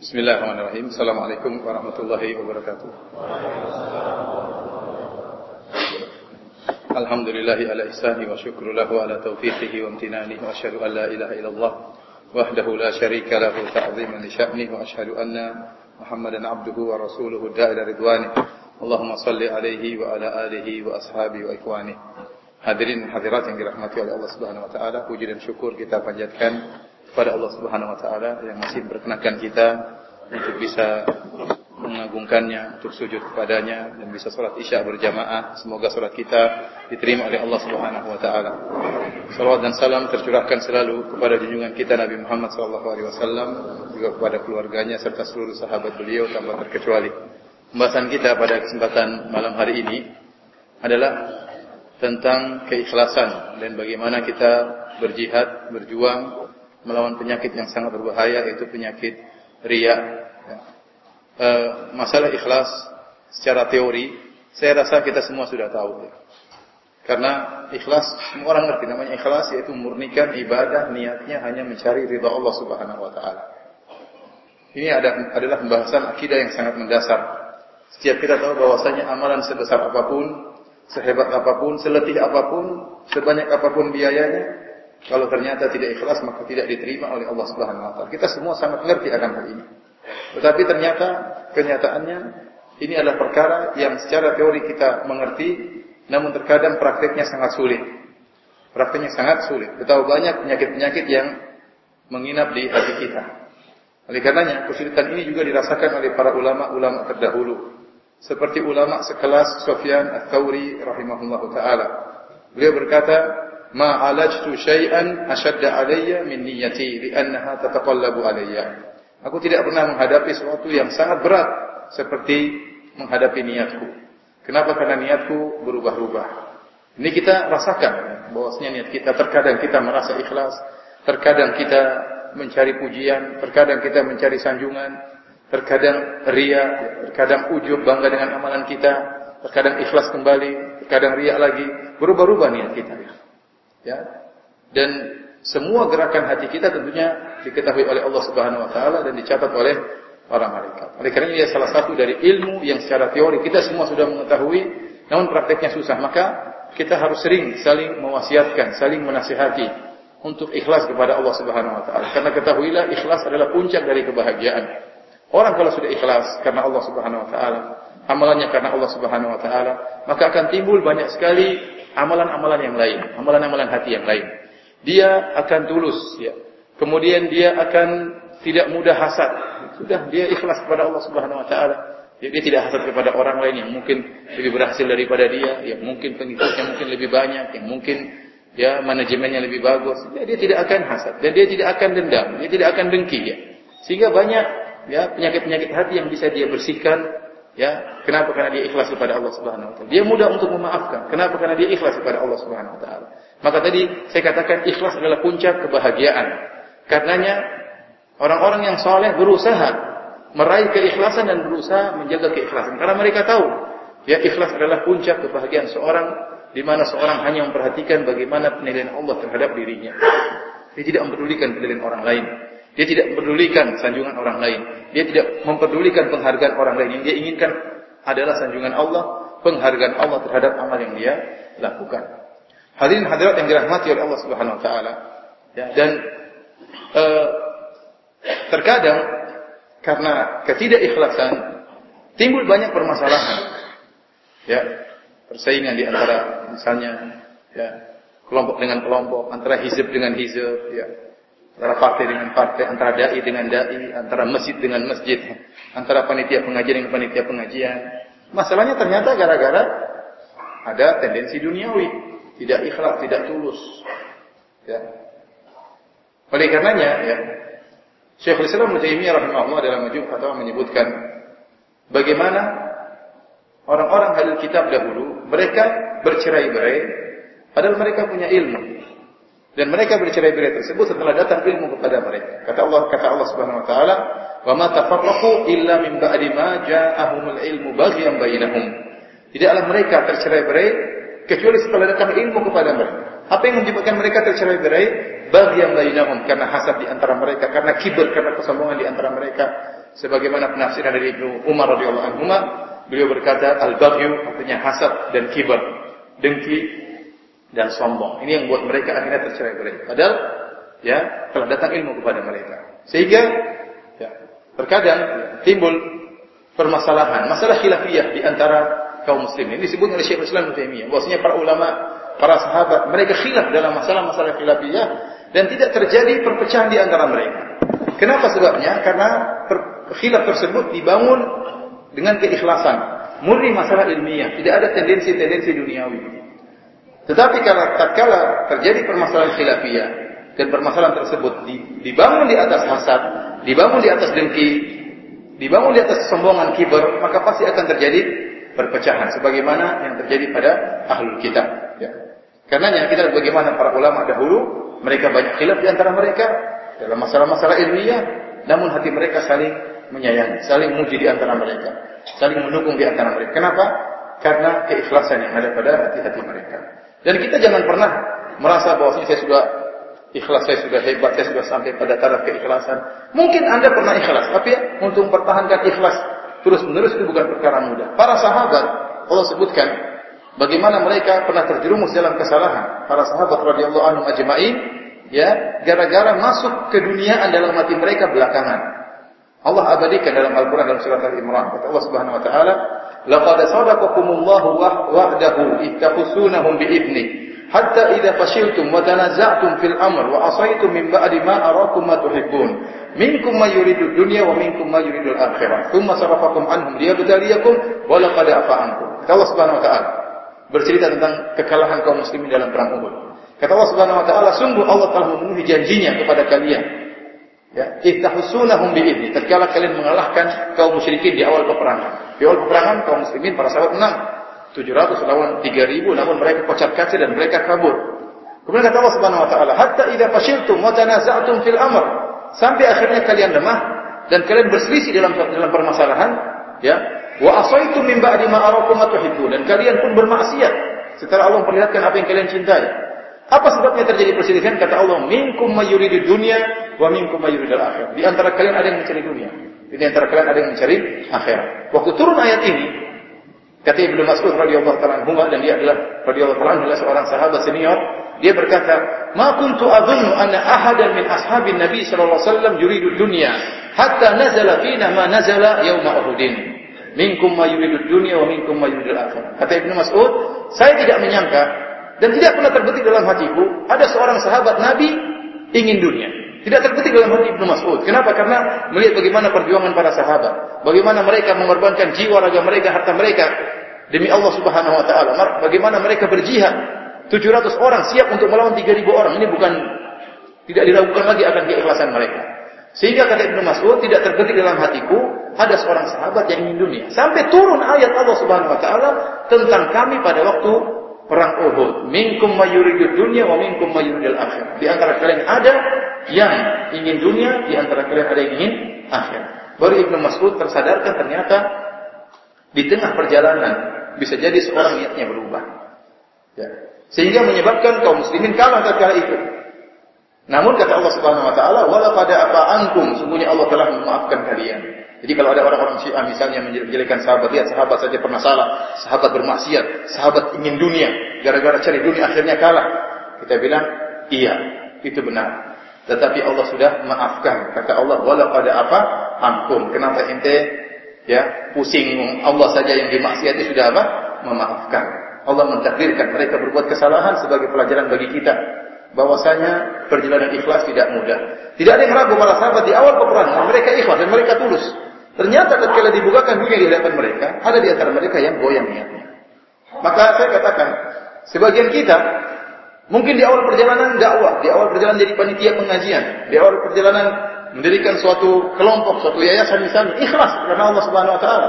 Bismillahirrahmanirrahim. Assalamualaikum warahmatullahi wabarakatuh. Alhamdulillahi ala ihsani wa syukru lahu ala taufiqihi wa amtinani wa asyhadu an la ilaha illallah wahdahu la syarika lahu ta'ziman li sya'ni wa asyhadu anna Muhammadan abduhu wa rasuluhu da'ila ridwani. Allahumma salli alaihi wa ala alihi wa ashabi wa ikhwani. Hadirin hadirat yang dirahmati oleh Allah Subhanahu wa taala, puji dan syukur kita panjatkan kepada Allah Subhanahu wa taala yang masih berkenankan kita untuk bisa mengagungkannya, untuk sujud kepadanya dan bisa salat Isya berjamaah. Semoga salat kita diterima oleh Allah Subhanahu wa taala. Salawat dan salam tercurahkan selalu kepada junjungan kita Nabi Muhammad sallallahu alaihi wasallam juga kepada keluarganya serta seluruh sahabat beliau tanpa terkecuali. Pembahasan kita pada kesempatan malam hari ini adalah tentang keikhlasan dan bagaimana kita berjihad, berjuang melawan penyakit yang sangat berbahaya yaitu penyakit ria. Ya. E, masalah ikhlas secara teori saya rasa kita semua sudah tahu. Ya. Karena ikhlas semua orang ngerti namanya ikhlas yaitu murnikan ibadah niatnya hanya mencari ridha Allah Subhanahu wa taala. Ini ada, adalah pembahasan akidah yang sangat mendasar. Setiap kita tahu bahwasanya amalan sebesar apa pun, sehebat apa pun, seletih apa pun, sebanyak apa pun biayanya, kalau ternyata tidak ikhlas maka tidak diterima oleh Allah Subhanahu wa taala. Kita semua sangat mengerti akan hal ini. Tetapi ternyata kenyataannya ini adalah perkara yang secara teori kita mengerti namun terkadang prakteknya sangat sulit. Prakteknya sangat sulit. Betapa banyak penyakit-penyakit yang menginap di hati kita. Oleh karenanya kesulitan ini juga dirasakan oleh para ulama-ulama terdahulu. Seperti ulama sekelas Sufyan Ats-Tsauri rahimahullahu taala. Beliau berkata, ma alajtu syai'an ashadda alayya min niyyati li'annaha tataqallabu alayya. Aku tidak pernah menghadapi sesuatu yang sangat berat seperti menghadapi niatku. Kenapa? Karena niatku berubah-ubah. Ini kita rasakan bahwasanya niat kita terkadang kita merasa ikhlas, terkadang kita mencari pujian, terkadang kita mencari sanjungan, terkadang ria, terkadang ujub bangga dengan amalan kita, terkadang ikhlas kembali, terkadang ria lagi, berubah-ubah niat kita. Ya. Dan semua gerakan hati kita tentunya diketahui oleh Allah Subhanahu wa taala dan dicatat oleh para malaikat. Oleh karena ini salah satu dari ilmu yang secara teori kita semua sudah mengetahui, namun prakteknya susah. Maka kita harus sering saling mewasiatkan, saling menasihati untuk ikhlas kepada Allah Subhanahu wa taala. Karena ketahuilah ikhlas adalah puncak dari kebahagiaan. Orang kalau sudah ikhlas karena Allah Subhanahu wa taala, amalannya karena Allah Subhanahu wa taala, maka akan timbul banyak sekali amalan-amalan yang lain, amalan-amalan hati yang lain. Dia akan tulus, ya. Kemudian dia akan tidak mudah hasad. Sudah dia ikhlas kepada Allah Subhanahu wa taala. Ya, dia tidak hasad kepada orang lain yang mungkin lebih berhasil daripada dia, yang mungkin pengikutnya mungkin lebih banyak, yang mungkin ya manajemennya lebih bagus. Ya, dia tidak akan hasad dan dia tidak akan dendam, dia tidak akan dengki ya. Sehingga banyak ya penyakit-penyakit hati yang bisa dia bersihkan Ya, kenapa? Karena dia ikhlas kepada Allah Subhanahu wa taala. Dia mudah untuk memaafkan. Kenapa? Karena dia ikhlas kepada Allah Subhanahu wa taala. Maka tadi saya katakan ikhlas adalah puncak kebahagiaan. Karenanya orang-orang yang soleh berusaha meraih keikhlasan dan berusaha menjaga keikhlasan. Karena mereka tahu, ya ikhlas adalah puncak kebahagiaan seorang di mana seorang hanya memperhatikan bagaimana penilaian Allah terhadap dirinya. Dia tidak mempedulikan penilaian orang lain. Dia tidak mempedulikan sanjungan orang lain. Dia tidak mempedulikan penghargaan orang lain. Yang dia inginkan adalah sanjungan Allah, penghargaan Allah terhadap amal yang dia lakukan. Hadirin hadirat yang dirahmati oleh Allah Subhanahu wa taala. Ya, dan e, terkadang karena ketidakikhlasan timbul banyak permasalahan. Ya, persaingan di antara misalnya ya, kelompok dengan kelompok, antara hizib dengan hizib, ya, antara partai dengan partai, antara dai dengan dai, antara masjid dengan masjid, antara panitia pengajian dengan panitia pengajian. Masalahnya ternyata gara-gara ada tendensi duniawi, tidak ikhlas, tidak tulus. Ya. Oleh karenanya, ya, Syekhul Islam Taimiyah rahimahullah dalam majmu' fatwa menyebutkan bagaimana orang-orang halil kitab dahulu mereka bercerai-berai padahal mereka punya ilmu. Dan mereka bercerai-berai tersebut setelah datang ilmu kepada mereka. Kata Allah kata Allah Subhanahu wa taala, "Wa ma tafarraqu illa min ba'di ma ja'ahumul ilmu baghyan bainahum." Tidaklah mereka tercerai-berai kecuali setelah datang ilmu kepada mereka. Apa yang menyebabkan mereka tercerai-berai? Baghyan bainahum karena hasad di antara mereka, karena kibir, karena kesombongan di antara mereka. Sebagaimana penafsiran dari Ibnu Umar radhiyallahu anhu, beliau berkata al-baghyu artinya hasad dan kibar, dengki dan sombong. Ini yang buat mereka akhirnya tercerai-berai. Padahal ya telah datang ilmu kepada mereka. Sehingga ya, terkadang timbul permasalahan, masalah khilafiyah di antara kaum muslimin. Ini disebut oleh Syekh Islam Taimiyah. Bahwasanya para ulama, para sahabat, mereka khilaf dalam masalah-masalah khilafiyah dan tidak terjadi perpecahan di antara mereka. Kenapa sebabnya? Karena khilaf tersebut dibangun dengan keikhlasan, murni masalah ilmiah, tidak ada tendensi-tendensi duniawi. Tetapi kalau tatkala terjadi permasalahan khilafiyah dan permasalahan tersebut dibangun di atas hasad, dibangun di atas dengki, dibangun di atas kesombongan kibar, maka pasti akan terjadi perpecahan sebagaimana yang terjadi pada ahlul kitab ya. Karenanya kita bagaimana para ulama dahulu mereka banyak khilaf di antara mereka dalam masalah-masalah ilmiah namun hati mereka saling menyayangi, saling muji di antara mereka, saling mendukung di antara mereka. Kenapa? Karena keikhlasan yang ada pada hati-hati mereka. Dan kita jangan pernah merasa bahwa saya sudah ikhlas, saya sudah hebat, saya sudah sampai pada taraf keikhlasan. Mungkin Anda pernah ikhlas, tapi ya, untuk mempertahankan ikhlas terus menerus itu bukan perkara mudah. Para sahabat Allah sebutkan bagaimana mereka pernah terjerumus dalam kesalahan. Para sahabat radhiyallahu anhum ajma'in ya gara-gara masuk ke dunia dalam hati mereka belakangan. Allah abadikan dalam Al-Quran dalam surat Al-Imran. Kata Allah Subhanahu Wa Taala, "Laqad sadaqakumullahu wahdahu ittakhsunahum bi'idni, hatta idza fashiltum wa tanaza'tum fil amr wa asaytum min ba'di ma arakum ma tuhibbun." minkum ma yuridu dunya wa minkum ma yuridu al-akhirah. Tsumma sarafakum anhum liyabtaliyakum wa laqad afa ankum. Subhanahu wa taala bercerita tentang kekalahan kaum muslimin dalam perang Uhud. Kata Allah Subhanahu wa taala, sungguh Allah telah memenuhi janjinya kepada kalian. Ya, ihtahsunahum bi'idni. Tatkala kalian mengalahkan kaum musyrikin di awal peperangan. Di awal peperangan kaum muslimin para sahabat menang. 700 lawan 3000 namun mereka kocar kacir dan mereka kabur. Kemudian kata Allah Subhanahu wa taala, "Hatta idza fashiltum wa tanaza'tum fil amr" sampai akhirnya kalian lemah dan kalian berselisih dalam dalam permasalahan, ya. Wa asaitum min ba'di ma arakum dan kalian pun bermaksiat setelah Allah memperlihatkan apa yang kalian cintai. Apa sebabnya terjadi perselisihan? Kata Allah, minkum mayuridu dunya wa minkum mayuridul akhir. Di antara kalian ada yang mencari dunia. Di antara kalian ada yang mencari akhirat. Waktu turun ayat ini, kata Ibnu Mas'ud radhiyallahu taala anhu dan dia adalah radhiyallahu taala adalah seorang sahabat senior, dia berkata, "Ma kuntu adhunnu anna ahadan min ashabin Nabi sallallahu alaihi wasallam yuridu dunya hatta nazala fina ma nazala yauma Uhudin." Minkum ma yuridu dunya wa minkum ma yuridul akhir. Kata Ibnu Mas'ud, saya tidak menyangka dan tidak pernah terbetik dalam hatiku ada seorang sahabat Nabi ingin dunia. Tidak terbetik dalam hati Ibnu Mas'ud. Kenapa? Karena melihat bagaimana perjuangan para sahabat, bagaimana mereka mengorbankan jiwa raga mereka, harta mereka demi Allah Subhanahu wa taala. Bagaimana mereka berjihad 700 orang siap untuk melawan 3000 orang. Ini bukan tidak diragukan lagi akan keikhlasan mereka. Sehingga kata Ibnu Mas'ud tidak terbetik dalam hatiku ada seorang sahabat yang ingin dunia. Sampai turun ayat Allah Subhanahu wa taala tentang kami pada waktu perang Uhud. Minkum mayuridu dunia wa minkum mayuridul akhir. Di antara kalian ada yang ingin dunia, di antara kalian ada yang ingin akhir. Baru Ibnu Mas'ud tersadarkan ternyata di tengah perjalanan bisa jadi seorang niatnya berubah. Ya. Sehingga menyebabkan kaum muslimin kalah tatkala itu. Namun kata Allah Subhanahu wa taala, "Wala pada apa ankum?" Sungguhnya Allah telah memaafkan kalian. Jadi kalau ada orang-orang Syiah misalnya menjelekan sahabat, lihat sahabat saja pernah salah, sahabat bermaksiat, sahabat ingin dunia, gara-gara cari dunia akhirnya kalah. Kita bilang, iya, itu benar. Tetapi Allah sudah maafkan. Kata Allah, wala pada apa? Ampun. Kenapa ente ya pusing Allah saja yang dimaksiati sudah apa? Memaafkan. Allah mentakdirkan mereka berbuat kesalahan sebagai pelajaran bagi kita bahwasanya perjalanan ikhlas tidak mudah. Tidak ada yang ragu para sahabat di awal peperangan mereka ikhlas dan mereka tulus. Ternyata ketika dibukakan dunia di hadapan mereka, ada di antara mereka yang goyang niatnya. Maka saya katakan, sebagian kita mungkin di awal perjalanan dakwah, di awal perjalanan jadi panitia pengajian, di awal perjalanan mendirikan suatu kelompok, suatu yayasan misalnya, ikhlas karena Allah Subhanahu wa taala.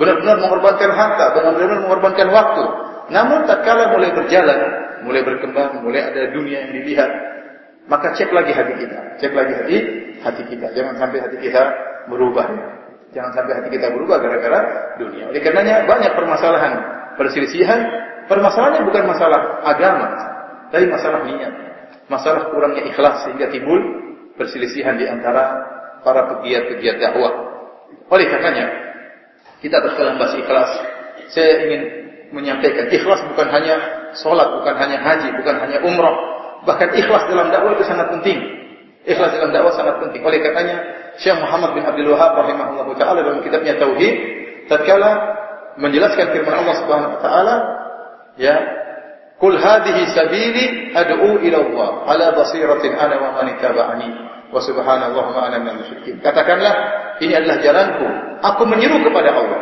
Benar-benar mengorbankan harta, benar-benar mengorbankan waktu. Namun tatkala mulai berjalan, mulai berkembang, mulai ada dunia yang dilihat, maka cek lagi hati kita, cek lagi hati hati kita. Jangan sampai hati kita berubah. Jangan sampai hati kita berubah gara-gara dunia. Oleh karenanya banyak permasalahan, perselisihan. Permasalahannya bukan masalah agama, tapi masalah niat. Masalah kurangnya ikhlas sehingga timbul perselisihan di antara para pegiat-pegiat dakwah. Oleh karenanya, kita terkala bahas ikhlas. Saya ingin menyampaikan ikhlas bukan hanya sholat, bukan hanya haji, bukan hanya umrah. Bahkan ikhlas dalam dakwah itu sangat penting. Ikhlas dalam dakwah sangat penting. Oleh karenanya, Syekh Muhammad bin Abdul Wahab rahimahullah taala dalam kitabnya Tauhid tatkala menjelaskan firman Allah Subhanahu wa taala ya Kul hadhihi sabili ad'u ila Allah ala basiratin ana wa man ittaba'ani wa subhanallah ma ana minal musyrikin. Katakanlah ini adalah jalanku. Aku menyeru kepada Allah.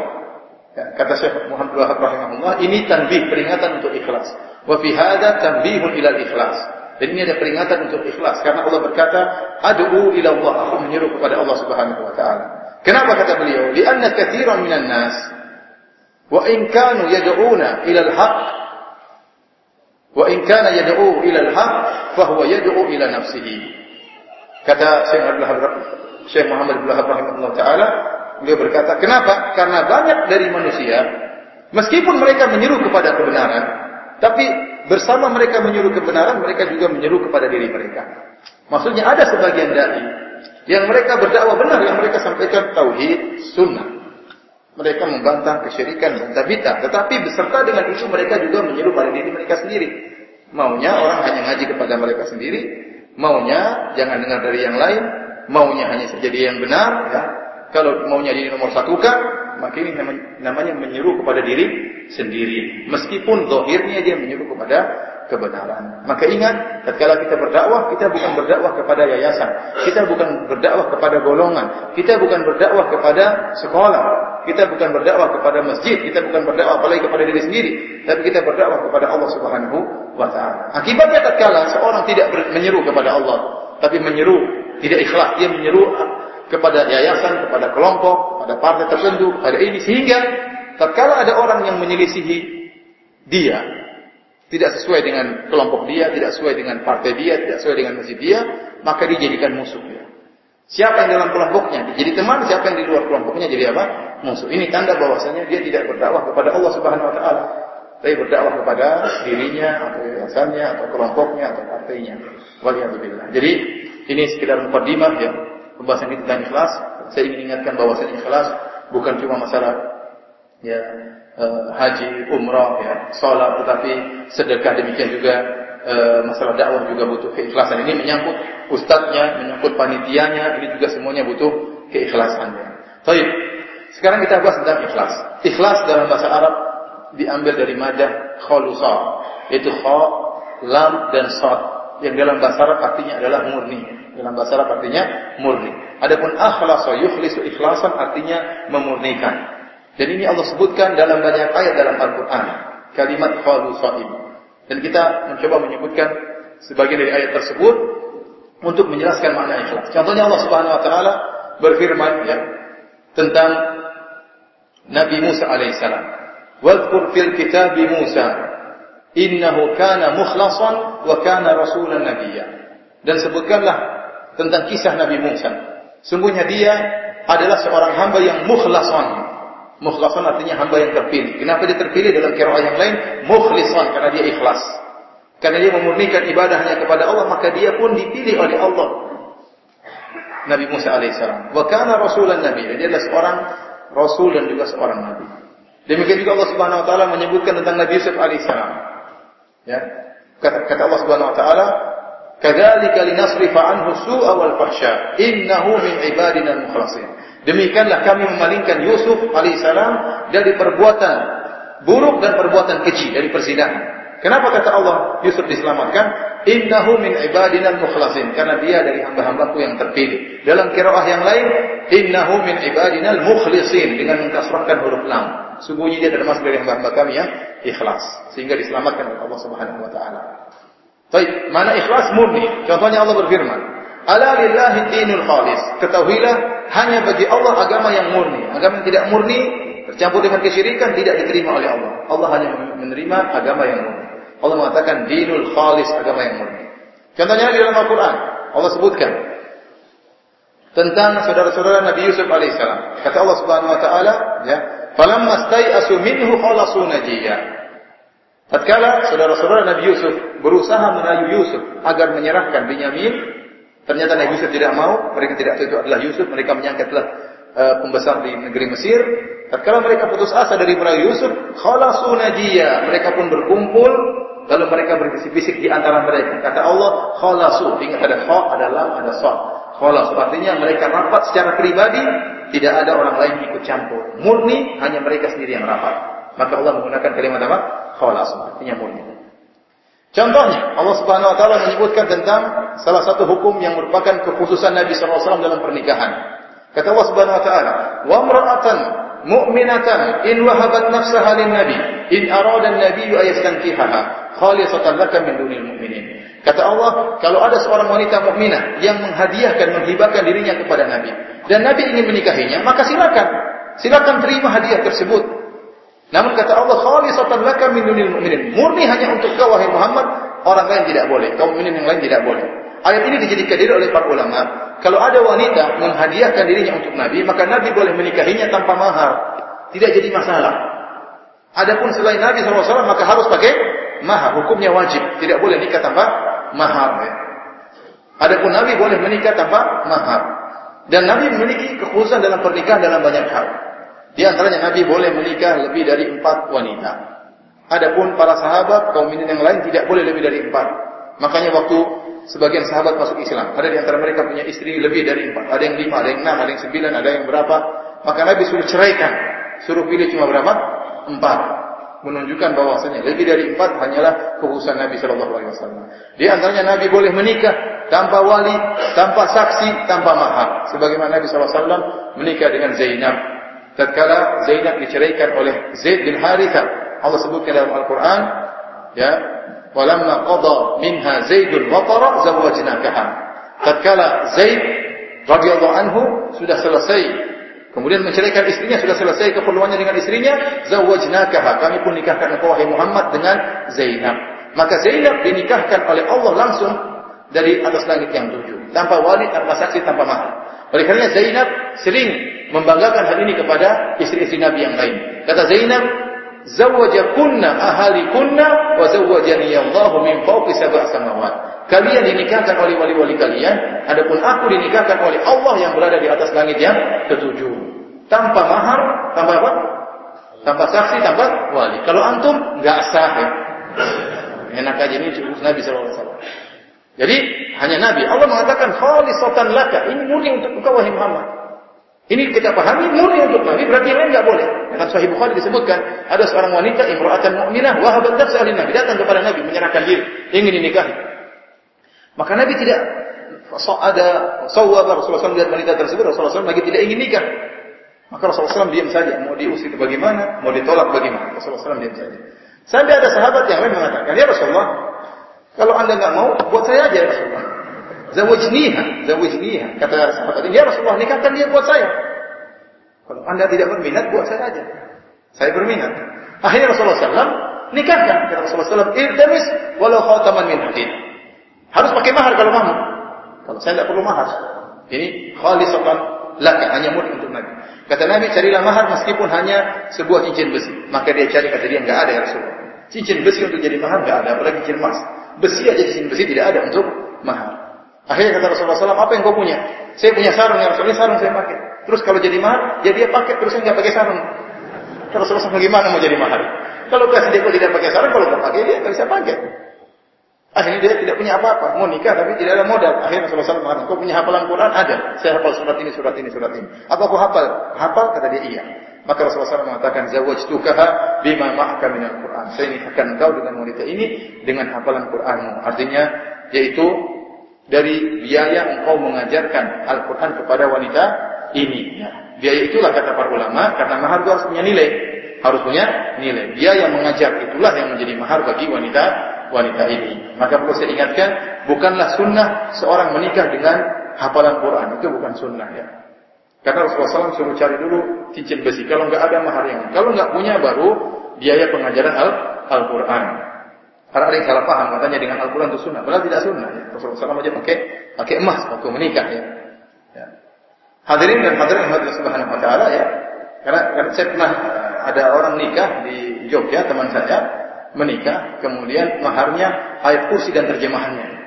Ya, kata Syekh Muhammad Wahab rahimahullah, ini tanbih peringatan untuk ikhlas. Wa fi hadza tanbihun ila ikhlas. Dan ini ada peringatan untuk ikhlas karena Allah berkata, "Ad'u ila Allah." Aku menyeru kepada Allah Subhanahu wa taala. Kenapa kata beliau? Anna katsiran minan nas wa in kanu yad'una ila al-haq Wa in kana yad'u ila al-haq fa huwa yad'u ila nafsihi. Kata Syekh Abdul Wahab Syekh Muhammad bin Wahab rahimahullah taala, beliau berkata, "Kenapa? Karena banyak dari manusia meskipun mereka menyeru kepada kebenaran, tapi bersama mereka menyeru kebenaran, mereka juga menyeru kepada diri mereka. Maksudnya ada sebagian dai yang mereka berdakwah benar, yang mereka sampaikan tauhid, sunnah. Mereka membantah kesyirikan, bantah bid'ah. Tetapi beserta dengan itu mereka juga menyeru pada diri mereka sendiri. Maunya orang hanya ngaji kepada mereka sendiri. Maunya jangan dengar dari yang lain. Maunya hanya jadi yang benar. Ya. Kalau maunya jadi nomor satu kan, maka ini namanya menyeru kepada diri sendiri. Meskipun dohirnya dia menyeru kepada kebenaran. Maka ingat, ketika kita berdakwah, kita bukan berdakwah kepada yayasan, kita bukan berdakwah kepada golongan, kita bukan berdakwah kepada sekolah, kita bukan berdakwah kepada masjid, kita bukan berdakwah apalagi kepada diri sendiri, tapi kita berdakwah kepada Allah Subhanahu wa taala. Akibatnya tatkala seorang tidak menyeru kepada Allah, tapi menyeru tidak ikhlas, dia menyeru kepada yayasan, kepada kelompok, kepada partai tertentu, kepada ini sehingga tatkala ada orang yang menyelisihi dia tidak sesuai dengan kelompok dia, tidak sesuai dengan partai dia, tidak sesuai dengan masjid dia, maka dijadikan musuh dia. Siapa yang dalam kelompoknya jadi teman, siapa yang di luar kelompoknya jadi apa? Musuh. Ini tanda bahwasanya dia tidak berdakwah kepada Allah Subhanahu wa taala, tapi berdakwah kepada dirinya atau yayasannya atau kelompoknya atau partainya. Waliyadzubillah. Jadi ini sekedar mukadimah ya. Pembahasan ini tentang ikhlas. Saya ingin ingatkan bahwasanya ikhlas bukan cuma masalah ya haji, umrah, ya, sholat, tetapi sedekah demikian juga uh, masalah dakwah juga butuh keikhlasan. Ini menyangkut ustadznya, menyangkut panitianya, ini juga semuanya butuh keikhlasannya. Baik, sekarang kita bahas tentang ikhlas. Ikhlas dalam bahasa Arab diambil dari madah kholusa, yaitu kha, lam dan sad. Yang dalam bahasa Arab artinya adalah murni. Dalam bahasa Arab artinya murni. Adapun akhlasa yukhlisu ikhlasan artinya memurnikan. Dan ini Allah sebutkan dalam banyak ayat dalam Al-Quran. Kalimat khalusain. Dan kita mencoba menyebutkan sebagian dari ayat tersebut untuk menjelaskan makna ikhlas. Contohnya Allah Subhanahu wa taala berfirman ya tentang Nabi Musa alaihissalam. Wadhkur fil kitab Musa innahu kana mukhlasan wa kana rasulan nabiyya. Dan sebutkanlah tentang kisah Nabi Musa. Sungguhnya dia adalah seorang hamba yang mukhlasan, Mukhlasan artinya hamba yang terpilih. Kenapa dia terpilih dalam kiraah yang lain? Mukhlisan karena dia ikhlas. Karena dia memurnikan ibadahnya kepada Allah, maka dia pun dipilih oleh Allah. Nabi Musa alaihissalam. Wa kana rasulan nabi. Dia adalah seorang rasul dan juga seorang nabi. Demikian juga Allah Subhanahu wa taala menyebutkan tentang Nabi Yusuf alaihissalam. Ya. Kata, kata Allah Subhanahu wa taala, "Kadzalika linasrifa anhu su'a wal fahsya, innahu min ibadina al-mukhlasin." Demikianlah kami memalingkan Yusuf alaihissalam dari perbuatan buruk dan perbuatan keji dari perzinahan. Kenapa kata Allah Yusuf diselamatkan? Innahu min ibadina mukhlasin karena dia dari hamba-hambaku yang terpilih. Dalam kiraah yang lain, innahu min ibadina mukhlisin dengan mengkasrahkan huruf lam. Sungguhnya dia termasuk dari hamba-hamba kami yang ikhlas sehingga diselamatkan oleh Allah Subhanahu wa taala. Baik, mana ikhlas murni? Contohnya Allah berfirman, "Ala lillahi dinul khalis." Ketahuilah hanya bagi Allah agama yang murni. Agama yang tidak murni tercampur dengan kesyirikan tidak diterima oleh Allah. Allah hanya menerima agama yang murni. Allah mengatakan dinul khalis agama yang murni. Contohnya di dalam Al-Quran Allah sebutkan tentang saudara-saudara Nabi Yusuf alaihissalam. Kata Allah Subhanahu wa taala, ya, "Falamma stai'asu minhu khalasu najiyya." Tatkala saudara-saudara Nabi Yusuf berusaha merayu Yusuf agar menyerahkan Binyamin Ternyata Nabi Yusuf tidak mau, mereka tidak tahu itu adalah Yusuf, mereka menyangka telah uh, pembesar di negeri Mesir. Tatkala mereka putus asa dari merayu Yusuf, khalasu najiyya. Mereka pun berkumpul lalu mereka berbisik-bisik di antara mereka. Kata Allah, khalasu. Ingat ada kha, ada lam, ada sa. Khalasu artinya mereka rapat secara pribadi, tidak ada orang lain ikut campur. Murni hanya mereka sendiri yang rapat. Maka Allah menggunakan kalimat apa? Khalasu. Artinya murni. Contohnya, Allah Subhanahu wa taala menyebutkan tentang salah satu hukum yang merupakan kekhususan Nabi SAW dalam pernikahan. Kata Allah Subhanahu wa taala, "Wa imra'atan mu'minatan in wahabat nafsaha lin nabi in arada an-nabi ayastankihaha khalisatan laka min dunil mu'minin. Kata Allah, kalau ada seorang wanita mukminah yang menghadiahkan, menghibahkan dirinya kepada Nabi dan Nabi ingin menikahinya, maka silakan. Silakan terima hadiah tersebut. Namun kata Allah, khalisatan laka min dunil mu'minin. Murni hanya untuk kau wahai Muhammad, orang lain tidak boleh, kaum mukminin yang lain tidak boleh. Ayat ini dijadikan diri oleh para ulama. Kalau ada wanita menghadiahkan dirinya untuk Nabi, maka Nabi boleh menikahinya tanpa mahar. Tidak jadi masalah. Adapun selain Nabi SAW maka harus pakai mahar. Hukumnya wajib. Tidak boleh nikah tanpa mahar. Adapun Nabi boleh menikah tanpa mahar. Dan Nabi memiliki kekhususan dalam pernikahan dalam banyak hal. Di antaranya Nabi boleh menikah lebih dari empat wanita. Adapun para sahabat kaum minin yang lain tidak boleh lebih dari empat. Makanya waktu sebagian sahabat masuk Islam. Ada di antara mereka punya istri lebih dari empat. Ada yang lima, ada yang enam, ada yang sembilan, ada yang berapa. Maka Nabi suruh ceraikan. Suruh pilih cuma berapa? Empat. Menunjukkan bahwasanya lebih dari empat hanyalah kekhususan Nabi Shallallahu Alaihi Wasallam. Di antaranya Nabi boleh menikah tanpa wali, tanpa saksi, tanpa mahar. Sebagaimana Nabi SAW menikah dengan Zainab. Tatkala Zainab diceraikan oleh Zaid bin Haritha. Allah sebutkan dalam Al-Quran, ya, walamma qada minha Zaidul watara zawwajnakaha. Tatkala Zaid radhiyallahu anhu sudah selesai kemudian menceraikan istrinya sudah selesai keperluannya dengan istrinya zawwajnakaha. Kami pun nikahkan engkau wahai Muhammad dengan Zainab. Maka Zainab dinikahkan oleh Allah langsung dari atas langit yang tujuh tanpa wali, tanpa saksi, tanpa mahar. Oleh karena Zainab sering membanggakan hal ini kepada istri-istri Nabi yang lain. Kata Zainab, zawajakunna ahalikunna wa zawajani Allah min fawqi sab'a samawat. Kalian dinikahkan oleh wali-wali kalian, adapun aku dinikahkan oleh Allah yang berada di atas langit yang ketujuh. Tanpa mahar, tanpa apa? Tanpa saksi, tanpa wali. Kalau antum nggak sah ya. Enak aja ini cukup Nabi SAW. Jadi hanya Nabi. Allah mengatakan khalisatan laka. Ini murni untuk engkau wahai Muhammad. Ini kita pahami murni untuk Nabi, berarti yang lain nggak boleh. Dalam Sahih Bukhari disebutkan ada seorang wanita imra'atan mukminah wahabat nafsa alin Nabi datang kepada Nabi menyerahkan diri ingin dinikahi. Maka Nabi tidak ada sawab Rasulullah SAW melihat wanita tersebut Rasulullah SAW lagi tidak ingin nikah. Maka Rasulullah SAW diam saja. Mau diusir bagaimana, mau ditolak bagaimana. Rasulullah SAW diam saja. Sampai ada sahabat yang lain mengatakan, ya Rasulullah, kalau anda nggak mau, buat saya aja ya Rasulullah. Zawajniha, zawajniha. Kata sahabat ini, ya Rasulullah, nikahkan dia buat saya. Kalau anda tidak berminat, buat saya aja. Saya berminat. Akhirnya Rasulullah SAW nikahkan. Kata Rasulullah SAW, irtamis walau khataman min hadid. Harus pakai mahar kalau mau. Kalau saya tidak perlu mahar. Ini khalisatan laka, hanya murni untuk Nabi. Kata Nabi, carilah mahar meskipun hanya sebuah cincin besi. Maka dia cari, kata dia, enggak ada ya Rasulullah. Cincin besi untuk jadi mahar enggak ada, apalagi cincin emas. Besi aja cincin besi tidak ada untuk mahar. Akhirnya kata Rasulullah SAW, apa yang kau punya? Saya punya sarung ya Rasulullah, sarung saya pakai. Terus kalau jadi mahar, ya dia pakai, terus saya nggak pakai sarung. Kata Rasulullah SAW, gimana mau jadi mahar? Kalau kasih dia tidak pakai sarung, kalau nggak pakai dia nggak bisa pakai. Akhirnya dia tidak punya apa-apa, mau nikah tapi tidak ada modal. Akhirnya Rasulullah SAW mengatakan, kau punya hafalan Quran? Ada. Saya hafal surat ini, surat ini, surat ini. Apa kau hafal? Hafal? Kata dia iya. Maka Rasulullah SAW mengatakan, zawajtukaha bima ma'aka minal Quran. Saya nikahkan kau dengan wanita ini dengan hafalan Quranmu. Artinya, yaitu dari biaya engkau mengajarkan Al-Quran kepada wanita ini. Ya. Biaya itulah kata para ulama, karena mahar itu harus punya nilai. Harus punya nilai. Biaya mengajar itulah yang menjadi mahar bagi wanita wanita ini. Maka perlu saya ingatkan, bukanlah sunnah seorang menikah dengan hafalan Quran. Itu bukan sunnah ya. Karena Rasulullah SAW suruh cari dulu cincin besi. Kalau nggak ada mahar yang, kalau nggak punya baru biaya pengajaran Al-Quran. Karena ada yang salah paham katanya dengan Al-Quran itu sunnah. Padahal tidak sunnah. Ya. Rasulullah SAW aja pakai pakai emas waktu menikah ya. ya. Hadirin dan hadirin Allah Subhanahu Wa Taala ya. Karena, karena saya pernah eh, ada orang nikah di Jogja teman saya menikah, kemudian maharnya ayat kursi dan terjemahannya.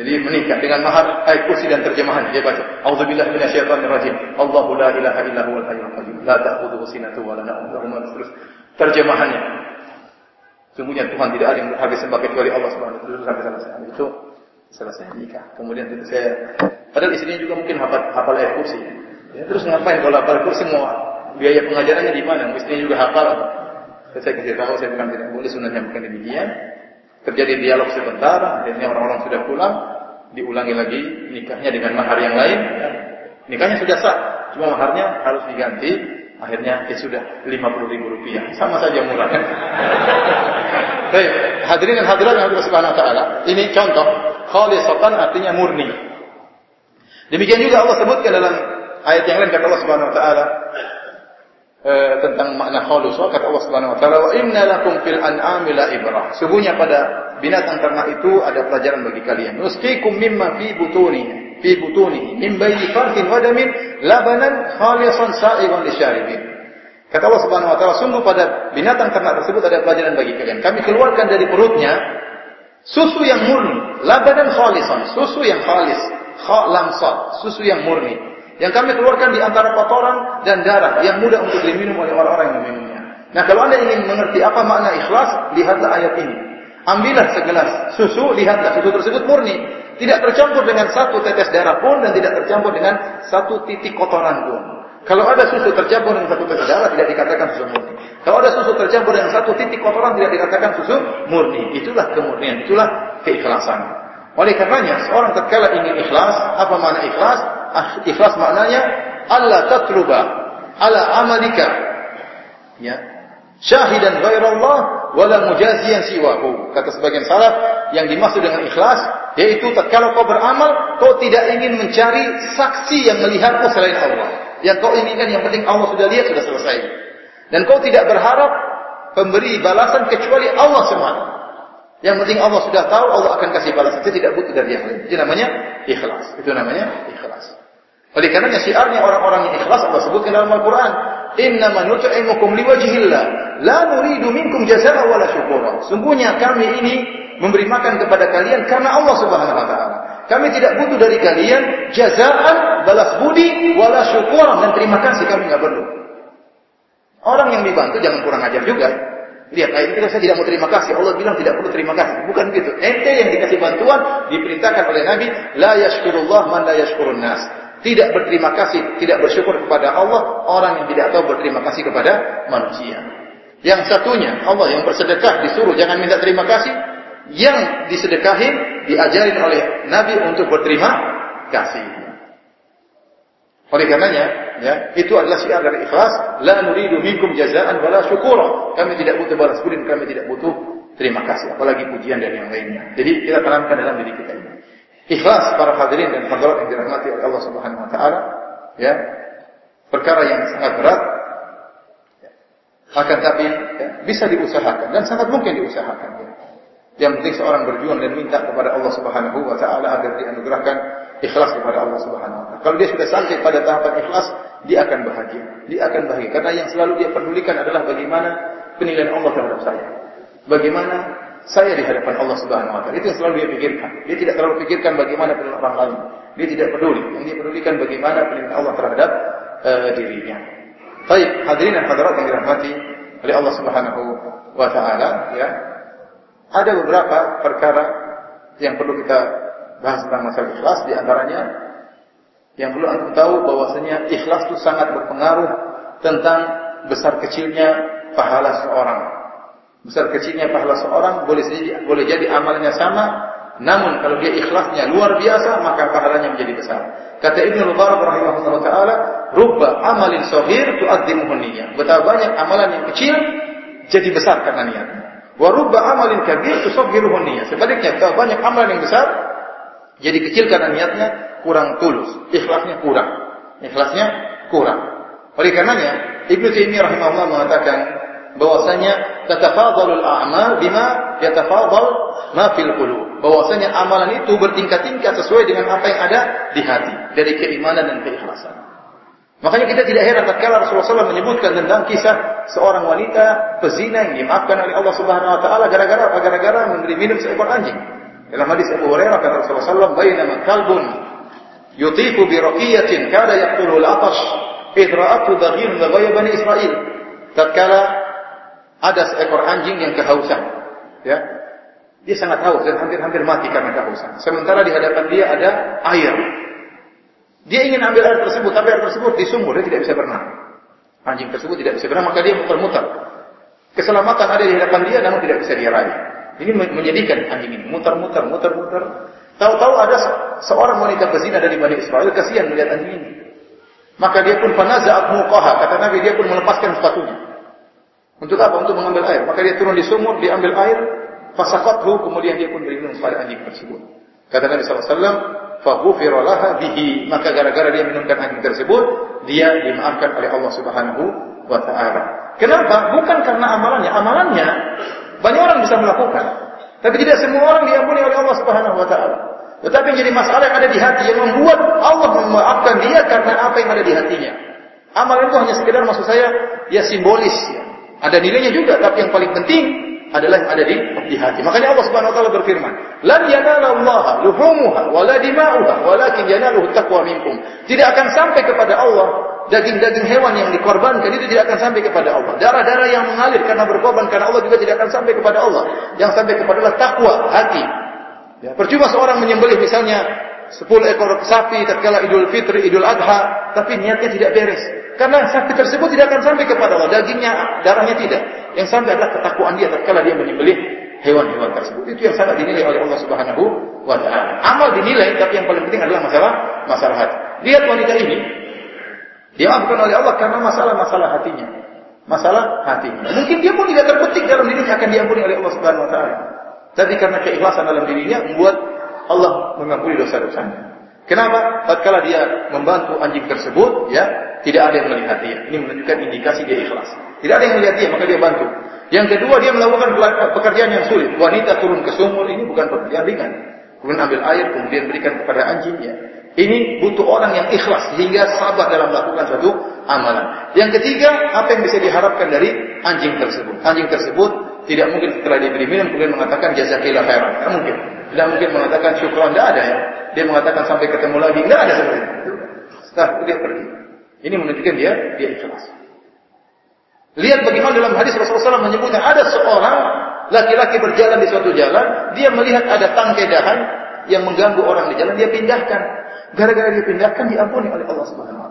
Jadi menikah dengan mahar ayat kursi dan terjemahan dia baca. Auzubillahi minasyaitonirrajim. Allahu la ilaha hayyul qayyum. La ta'khudhuhu sinatun wa la nawm. Terus terjemahannya. Sungguhnya Tuhan tidak ada yang berhak disembah kecuali Allah Subhanahu wa taala. Selesai. Itu selesai nikah. Kemudian itu saya padahal istrinya juga mungkin hafal hafal ayat kursi. Ya, terus ngapain kalau hafal kursi biaya pengajarannya di mana? Istrinya juga hafal. Saya kasih tahu, saya bilang tidak boleh sunahnya bukan demikian. Terjadi dialog sebentar, akhirnya orang-orang sudah pulang, diulangi lagi nikahnya dengan mahar yang lain. Ya. Nikahnya sudah sah, cuma maharnya harus diganti. Akhirnya ya sudah 50 ribu rupiah, sama saja murah. Baik, hadirin dan hadirat yang Allah Subhanahu wa taala, ini contoh khalisatan artinya murni. Demikian juga Allah sebutkan dalam ayat yang lain kata Allah Subhanahu wa taala, Eh, tentang makna khalus. Kata Allah Subhanahu wa taala wa inna lakum fil an'ami la ibrah. Sungguhnya pada binatang ternak itu ada pelajaran bagi kalian. Nusqikum mimma fi butuni fi butuni min bayni farthin wa damin labanan khalisan sa'igan lisyaribin kata Allah Subhanahu wa taala sungguh pada binatang ternak tersebut ada pelajaran bagi kalian. Kami keluarkan dari perutnya susu yang murni labanan khalisan susu yang khalis kha susu yang murni yang kami keluarkan di antara kotoran dan darah yang mudah untuk diminum oleh orang-orang yang meminumnya. Nah, kalau Anda ingin mengerti apa makna ikhlas, lihatlah ayat ini. Ambillah segelas susu, lihatlah susu tersebut murni, tidak tercampur dengan satu tetes darah pun dan tidak tercampur dengan satu titik kotoran pun. Kalau ada susu tercampur dengan satu tetes darah tidak dikatakan susu murni. Kalau ada susu tercampur dengan satu titik kotoran tidak dikatakan susu murni. Itulah kemurnian, itulah keikhlasan. Oleh karenanya seorang tatkala ingin ikhlas, apa makna ikhlas? Ikhlas maknanya Allah tatluba ala amalika ya syahidan ghairallah wala mujaziyan siwahu kata sebagian salaf yang dimaksud dengan ikhlas yaitu tatkala kau beramal kau tidak ingin mencari saksi yang melihatmu selain Allah yang kau inginkan yang penting Allah sudah lihat sudah selesai dan kau tidak berharap pemberi balasan kecuali Allah semata yang penting Allah sudah tahu, Allah akan kasih balasan. Itu tidak butuh dari yang lain. Itu namanya ikhlas. Itu namanya ikhlas. Oleh karenanya syiarnya orang-orang yang ikhlas Allah sebutkan dalam Al-Quran. Innama nut'imukum liwajhillah. La nuridu minkum jazaa wala syukura. Sungguhnya kami ini memberi makan kepada kalian karena Allah Subhanahu wa taala. Kami tidak butuh dari kalian jazaan, balas budi, wala dan terima kasih kami nggak perlu. Orang yang dibantu jangan kurang ajar juga. Lihat ayat itu saya tidak mau terima kasih. Allah bilang tidak perlu terima kasih. Bukan gitu. Ente yang dikasih bantuan diperintahkan oleh Nabi, la yashkurullah man la yashkurun nas. Tidak berterima kasih, tidak bersyukur kepada Allah, orang yang tidak tahu berterima kasih kepada manusia. Yang satunya, Allah yang bersedekah disuruh jangan minta terima kasih. Yang disedekahin diajarin oleh Nabi untuk berterima kasih. Oleh karenanya, ya, itu adalah syiar dari ikhlas, la nuridu minkum jazaan wala syukura. Kami tidak butuh balas budi, kami tidak butuh terima kasih, apalagi pujian dan yang lainnya. Jadi kita tanamkan dalam diri kita ini ikhlas para hadirin dan hadirat yang dirahmati oleh Allah Subhanahu wa taala ya perkara yang sangat berat ya. akan tapi ya, bisa diusahakan dan sangat mungkin diusahakan ya. yang penting seorang berjuang dan minta kepada Allah Subhanahu wa taala agar dianugerahkan ikhlas kepada Allah Subhanahu wa taala kalau dia sudah sampai pada tahapan ikhlas dia akan bahagia dia akan bahagia karena yang selalu dia pedulikan adalah bagaimana penilaian Allah terhadap saya bagaimana saya di hadapan Allah Subhanahu wa taala. Itu yang selalu dia pikirkan. Dia tidak terlalu pikirkan bagaimana penilaian orang lain. Dia tidak peduli. Yang dia pedulikan bagaimana penilaian Allah terhadap uh, dirinya. Baik, hadirin dan hadirat yang dirahmati oleh Allah Subhanahu wa taala, ya. Ada beberapa perkara yang perlu kita bahas tentang masalah ikhlas di antaranya yang perlu anda tahu bahwasanya ikhlas itu sangat berpengaruh tentang besar kecilnya pahala seorang besar kecilnya pahala seorang boleh jadi boleh jadi amalnya sama namun kalau dia ikhlasnya luar biasa maka pahalanya menjadi besar. Kata Ibnu Mubarak rahimahullah taala rubba amalin sahir tu'addimuhu niyyah. Betapa banyak amalan yang kecil jadi besar karena niatnya wa rubba amalin kabir tusaghiruhu niyyah. Sebaliknya betapa banyak amalan yang besar jadi kecil karena niatnya kurang tulus. Ikhlasnya kurang. Ikhlasnya kurang. Oleh karenanya Ibnu Taimiyah rahimahullah mengatakan bahwasanya tatafadhalul a'mal bima yatafadhal ma fil qulub. Bahwasanya amalan itu bertingkat-tingkat sesuai dengan apa yang ada di hati dari keimanan dan keikhlasan. Makanya kita tidak heran tatkala Rasulullah SAW menyebutkan tentang kisah seorang wanita pezina yang dimaafkan oleh Allah Subhanahu wa taala gara-gara? Gara-gara memberi minum seekor anjing. Dalam hadis Abu Hurairah kata Rasulullah SAW, "Bainama kalbun yutifu bi raqiyatin kada yaqtulu al-atash, idh ra'atu baghirun ghaya bani Israel." Tatkala ada seekor anjing yang kehausan, ya. Dia sangat haus dan hampir-hampir mati karena kehausan. Sementara di hadapan dia ada air. Dia ingin ambil air tersebut, tapi air tersebut di sumur, dia tidak bisa berenang. Anjing tersebut tidak bisa berenang, maka dia muter-muter. Keselamatan ada di hadapan dia, namun tidak bisa dia raih. Ini menyedihkan anjing ini, muter-muter, muter-muter. Tahu-tahu ada seorang wanita berzina dari Bani Israel, kasihan melihat anjing ini. Maka dia pun panaza'at muqaha, kata Nabi dia pun melepaskan sepatunya. Untuk apa? Untuk mengambil air. Maka dia turun di sumur, dia ambil air, fasaqathu, kemudian dia pun berminum pada anjing tersebut. Kata Nabi SAW, faghufira laha bihi. Maka gara-gara dia minumkan anjing tersebut, dia dimaafkan oleh Allah Subhanahu wa taala. Kenapa? Bukan karena amalannya. Amalannya banyak orang bisa melakukan. Tapi tidak semua orang diampuni oleh Allah Subhanahu wa taala. Tetapi jadi masalah yang ada di hati yang membuat Allah memaafkan dia karena apa yang ada di hatinya. Amalan itu hanya sekedar maksud saya ya simbolis ya. Ada nilainya juga, tapi yang paling penting adalah yang ada di di hati. Makanya Allah Subhanahu wa taala berfirman, "Lan yanalallaha luhumuha wala dima'uha, walakin yanaluhu taqwa minkum." Tidak akan sampai kepada Allah daging-daging hewan yang dikorbankan itu tidak akan sampai kepada Allah. Darah-darah yang mengalir karena berkorban karena Allah juga tidak akan sampai kepada Allah. Yang sampai kepada Allah takwa hati. Ya, percuma seorang menyembelih misalnya 10 ekor sapi tatkala Idul Fitri, Idul Adha, tapi niatnya tidak beres. Karena sapi tersebut tidak akan sampai kepada Allah, dagingnya, darahnya tidak. Yang sampai adalah ketakwaan dia tatkala dia menyembelih hewan-hewan tersebut. Itu yang sangat dinilai oleh Allah Subhanahu wa taala. Amal dinilai, tapi yang paling penting adalah masalah masalah hati. Lihat wanita ini, Dimaafkan oleh Allah karena masalah-masalah hatinya. Masalah hatinya. Mungkin dia pun tidak terbetik dalam dirinya akan diampuni oleh Allah Subhanahu wa taala. Tapi karena keikhlasan dalam dirinya membuat Allah mengampuni dosa-dosanya. Kenapa? Tatkala dia membantu anjing tersebut, ya, tidak ada yang melihat dia. Ini menunjukkan indikasi dia ikhlas. Tidak ada yang melihat dia, maka dia bantu. Yang kedua, dia melakukan pekerjaan yang sulit. Wanita turun ke sumur, ini bukan pekerjaan ringan. Kemudian ambil air, kemudian berikan kepada anjingnya. Ini butuh orang yang ikhlas sehingga sabar dalam melakukan suatu amalan. Yang ketiga, apa yang bisa diharapkan dari anjing tersebut? Anjing tersebut tidak mungkin setelah diberi minum kemudian mengatakan jazakillah khairan. Tidak mungkin. Tidak mungkin mengatakan syukran. Tidak ada ya. Dia mengatakan sampai ketemu lagi. Tidak ada seperti itu. Setelah dia pergi. Ini menunjukkan dia dia ikhlas. Lihat bagaimana dalam hadis Rasulullah SAW menyebutnya ada seorang laki-laki berjalan di suatu jalan, dia melihat ada tangkai dahan yang mengganggu orang di jalan, dia pindahkan. Gara-gara dipindahkan diampuni oleh Allah Subhanahu.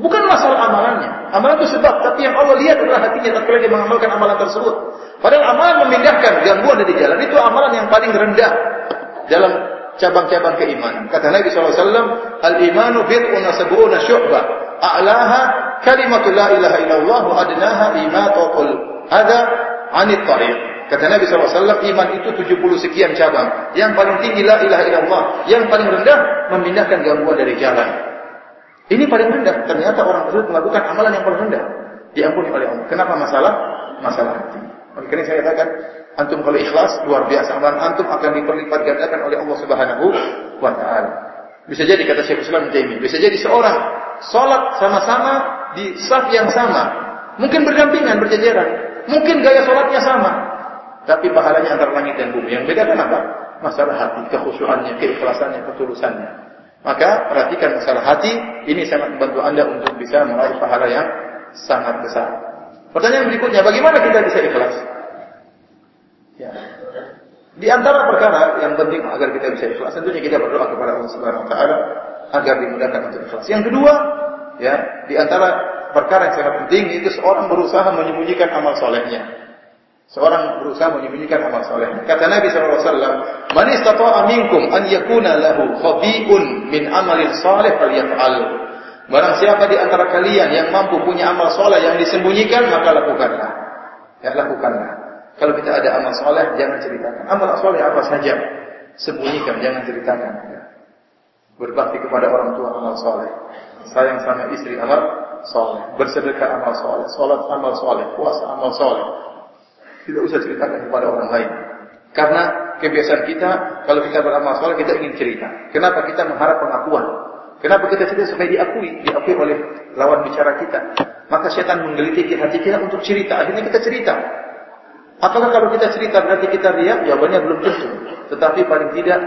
Bukan masalah amalannya. Amalan itu sebab, tapi yang Allah lihat adalah hatinya tatkala dia mengamalkan amalan tersebut. Padahal amalan memindahkan gangguan dari jalan itu amalan yang paling rendah dalam cabang-cabang keimanan. Kata Nabi SAW, Al-imanu bid'un sab'una syu'bah. A'laha kalimatu la ilaha illallah wa adnaha imatatul ada anit tariq. Kata Nabi SAW, iman itu 70 sekian cabang. Yang paling tinggi la ilaha illallah. Yang paling rendah, memindahkan gangguan dari jalan. Ini paling rendah. Ternyata orang tersebut melakukan amalan yang paling rendah. Diampuni oleh Allah. Kenapa masalah? Masalah hati. Makanya saya katakan, antum kalau ikhlas, luar biasa. Amalan antum akan diperlipat gandakan oleh Allah Subhanahu wa Ta'ala. Bisa jadi kata Syekh Islam Taimin, bisa jadi seorang sholat sama-sama di saf yang sama, mungkin berdampingan, berjajaran, mungkin gaya sholatnya sama, tapi pahalanya antara langit dan bumi. Yang beda kan apa? Masalah hati, kekhusyuannya, keikhlasannya, ketulusannya. Maka perhatikan masalah hati, ini sangat membantu Anda untuk bisa meraih pahala yang sangat besar. Pertanyaan berikutnya, bagaimana kita bisa ikhlas? Ya. Di antara perkara yang penting agar kita bisa ikhlas, tentunya kita berdoa kepada Allah Subhanahu wa taala agar dimudahkan untuk ikhlas. Yang kedua, ya, di antara perkara yang sangat penting itu seorang berusaha menyembunyikan amal solehnya. Seorang berusaha menyembunyikan amal soleh. Kata Nabi SAW, Man istata'a minkum an yakuna lahu khabi'un min amalin soleh falyaf'al. Barang siapa di antara kalian yang mampu punya amal soleh yang disembunyikan, maka lakukanlah. Ya, lakukanlah. Kalau kita ada amal soleh, jangan ceritakan. Amal soleh apa saja, sembunyikan, jangan ceritakan. Ya. Berbakti kepada orang tua amal soleh. Sayang sama istri amal soleh. Bersedekah amal soleh. Salat amal soleh. Puasa amal soleh tidak usah ceritakan kepada orang lain. Karena kebiasaan kita, kalau kita beramal soleh, kita ingin cerita. Kenapa kita mengharap pengakuan? Kenapa kita cerita supaya diakui, diakui oleh lawan bicara kita? Maka setan menggelitik hati kita untuk cerita. Akhirnya kita cerita. Apakah kalau kita cerita berarti kita riak? Jawabannya belum tentu. Tetapi paling tidak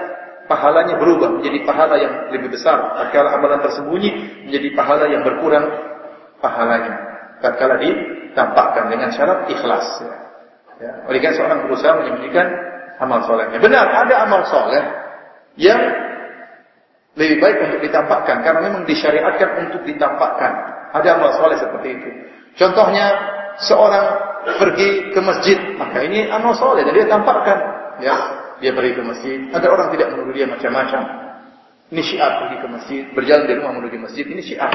pahalanya berubah menjadi pahala yang lebih besar. Tatkala amalan tersembunyi menjadi pahala yang berkurang pahalanya. Tatkala ditampakkan dengan syarat ikhlas. Ya. Ya. Oleh seorang berusaha menyembunyikan amal solehnya. Benar, ada amal soleh yang lebih baik untuk ditampakkan karena memang disyariatkan untuk ditampakkan. Ada amal soleh seperti itu. Contohnya seorang pergi ke masjid, maka ini amal soleh dan dia tampakkan. Ya, dia pergi ke masjid. Ada orang tidak menuduh dia macam-macam. Ini syiar pergi ke masjid, berjalan dari rumah menuju masjid, ini syiar.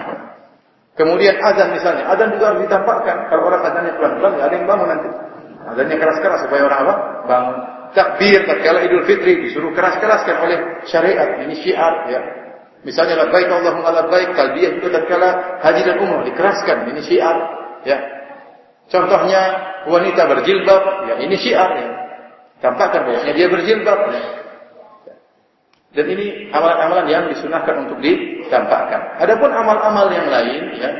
Kemudian azan misalnya, azan juga harus ditampakkan. Kalau orang azannya pelan-pelan, nggak ada yang bangun nanti. Azannya keras-keras supaya orang apa? Bangun. Takbir tatkala Idul Fitri disuruh keras-keraskan oleh syariat. Ini syiar ya. Misalnya labbaik Allahumma labbaik, talbiyah juga tatkala haji dan umrah dikeraskan. Ini syiar ya. Contohnya wanita berjilbab, ya ini syiar ya. Tampakkan bahwasanya dia berjilbab. Ya. Dan ini amalan-amalan yang disunahkan untuk ditampakkan. Adapun amal-amal yang lain, ya,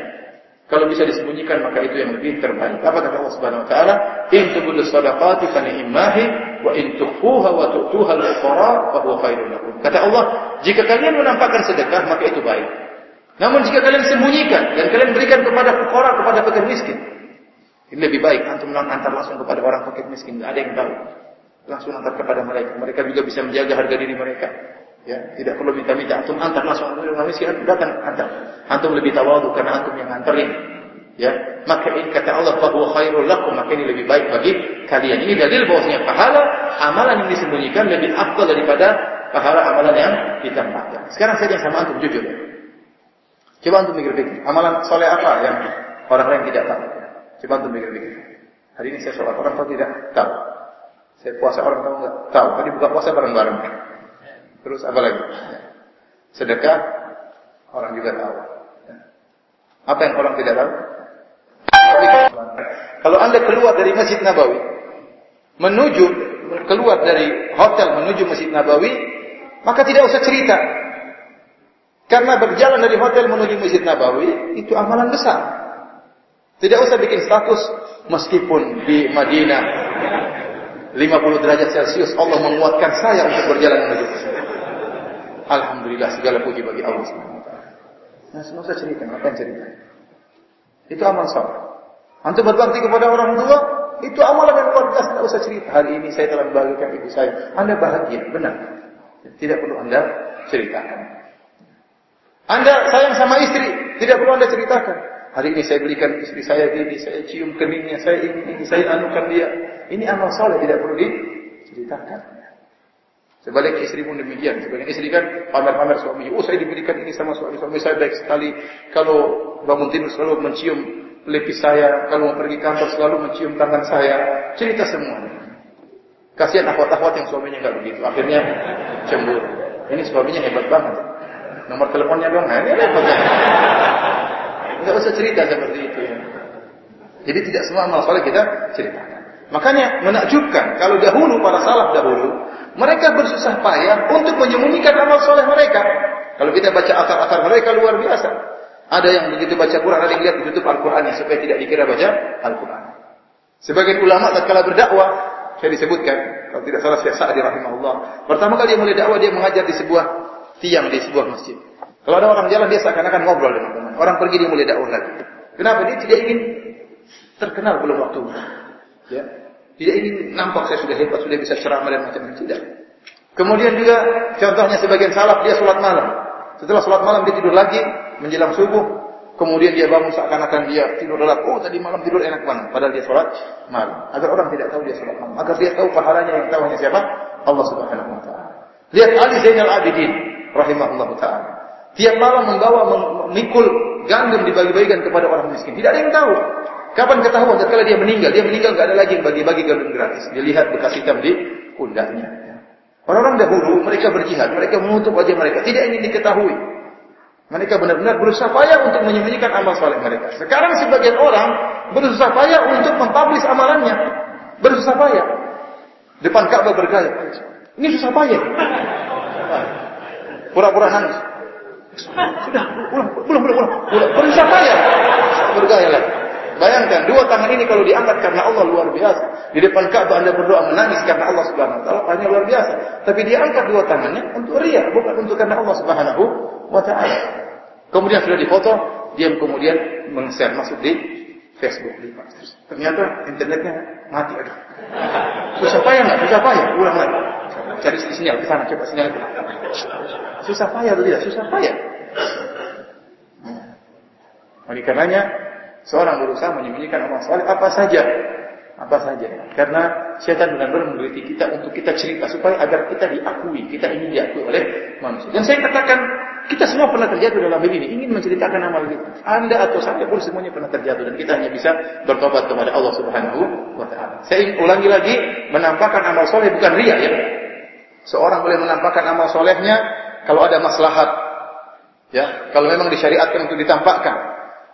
kalau bisa disembunyikan maka itu yang lebih terbaik. Apa kata Allah Subhanahu wa taala? In tubudus shadaqati fa ni'mahi wa in tukhfuha wa tu'tuha al-fuqara fa huwa khairun lakum. Kata Allah, jika kalian menampakkan sedekah maka itu baik. Namun jika kalian sembunyikan dan kalian berikan kepada fuqara kepada fakir miskin, ini lebih baik antum antar langsung kepada orang fakir miskin, tidak ada yang tahu. Langsung antar kepada mereka. Mereka juga bisa menjaga harga diri mereka. Ya, tidak perlu minta-minta. Antum antar langsung orang miskin, datang antar. Antum lebih tawadu karena antum yang antarin. Ya, maka ini kata Allah bahwa khairul lakum maka ini lebih baik bagi kalian. Ini dalil bahwasanya pahala amalan yang disembunyikan lebih afdal daripada pahala amalan yang ditampakkan. Sekarang saya sama antum jujur. Coba antum mikir-mikir, amalan soleh apa yang orang lain tidak tahu? Coba antum mikir-mikir. Hari ini saya sholat orang tahu tidak? Tahu. Saya puasa orang tahu enggak? Tahu. Tadi buka puasa bareng-bareng. Terus apa lagi? Sedekah orang juga tahu. Apa yang orang tidak tahu? Kalau anda keluar dari Masjid Nabawi, menuju keluar dari hotel menuju Masjid Nabawi, maka tidak usah cerita. Karena berjalan dari hotel menuju Masjid Nabawi itu amalan besar. Tidak usah bikin status meskipun di Madinah 50 derajat Celcius Allah menguatkan saya untuk berjalan menuju Alhamdulillah segala puji bagi Allah Subhanahu wa taala. Nah, semua saya cerita, apa yang cerita? Itu amal saleh. Antum berbakti kepada orang tua, itu amalan yang luar biasa, tidak usah cerita. Hari ini saya telah membahagiakan ibu saya. Anda bahagia, benar. Tidak perlu Anda ceritakan. Anda sayang sama istri, tidak perlu Anda ceritakan. Hari ini saya belikan istri saya ini, saya cium keningnya, saya ini, ini saya anukan dia. Ini amal saleh, tidak perlu diceritakan. Sebaliknya istri pun demikian. Sebaliknya istri kan pamer-pamer suami. Oh saya diberikan ini sama suami. Suami saya baik sekali. Kalau bangun tidur selalu mencium pelipis saya. Kalau mau pergi kantor selalu mencium tangan saya. Cerita semuanya. Kasihan akhwat-akhwat yang suaminya nggak begitu. Akhirnya cemburu. Ini suaminya hebat banget. Nomor teleponnya dong. Nah, ini repot ya. Nggak usah cerita seperti itu ya. Jadi tidak semua amal soleh kita ceritakan. Makanya menakjubkan kalau dahulu para salaf dahulu mereka bersusah payah untuk menyembunyikan amal soleh mereka. Kalau kita baca akar-akar mereka luar biasa. Ada yang begitu baca Quran, ada yang lihat ditutup Al-Qurannya supaya tidak dikira baca Al-Quran. Sebagian ulama tatkala berdakwah, saya disebutkan, kalau tidak salah Syekh Sa'di rahimahullah. Pertama kali dia mulai dakwah dia mengajar di sebuah tiang di sebuah masjid. Kalau ada orang jalan dia seakan-akan ngobrol dengan teman. Orang pergi dia mulai dakwah lagi. Kenapa? Dia tidak ingin terkenal belum waktu. Ya. Tidak ingin nampak saya sudah hebat, sudah bisa ceramah dan macam-macam. Tidak. Kemudian juga contohnya sebagian salaf dia sholat malam. Setelah sholat malam dia tidur lagi menjelang subuh. Kemudian dia bangun seakan-akan dia tidur lelap. Oh tadi malam tidur enak banget. Padahal dia sholat malam. Agar orang tidak tahu dia sholat malam. Agar dia tahu pahalanya yang tahu hanya siapa? Allah subhanahu wa ta'ala. Lihat Ali Zainal Abidin. Rahimahullah ta'ala. Tiap malam membawa memikul gandum dibagi-bagikan kepada orang miskin. Tidak ada yang tahu. Kapan ketahuan? Ketika dia meninggal. Dia meninggal gak ada lagi yang bagi-bagi gandum gratis. Dia lihat bekas hitam di pundaknya. Orang-orang dahulu mereka berjihad, mereka menutup wajah mereka, tidak ingin diketahui. Mereka benar-benar berusaha payah untuk menyembunyikan amal saleh mereka. Sekarang sebagian orang berusaha payah untuk mempublish amalannya. Berusaha payah. Depan Ka'bah bergaya. Ini susah payah. Pura-pura nangis. Sudah, pulang, belum, belum, belum. Berusaha payah. Bergaya lagi. Bayangkan dua tangan ini kalau diangkat karena Allah luar biasa. Di depan Ka'bah Anda berdoa menangis karena Allah Subhanahu wa taala, hanya luar biasa. Tapi dia angkat dua tangannya untuk ria, bukan untuk karena Allah Subhanahu wa taala. Kemudian sudah difoto, dia kemudian meng-share masuk di Facebook di Ternyata internetnya mati aduh. Susah payah nggak? Susah payah. Ulang lagi. Cari sinyal ke sana, coba sinyal itu. Susah payah atau tidak? Susah payah. Oleh karenanya seorang berusaha menyembunyikan amal saleh apa saja, apa saja. Karena setan benar-benar kita untuk kita cerita supaya agar kita diakui, kita ingin diakui oleh manusia. Dan saya katakan kita semua pernah terjatuh dalam hal ini, ingin menceritakan amal kita. Anda atau saya pun semuanya pernah terjatuh dan kita hanya bisa bertobat kepada Allah Subhanahu wa taala. Saya ingin ulangi lagi, menampakkan amal soleh bukan ria ya. Seorang boleh menampakkan amal solehnya kalau ada maslahat. Ya, kalau memang disyariatkan untuk ditampakkan.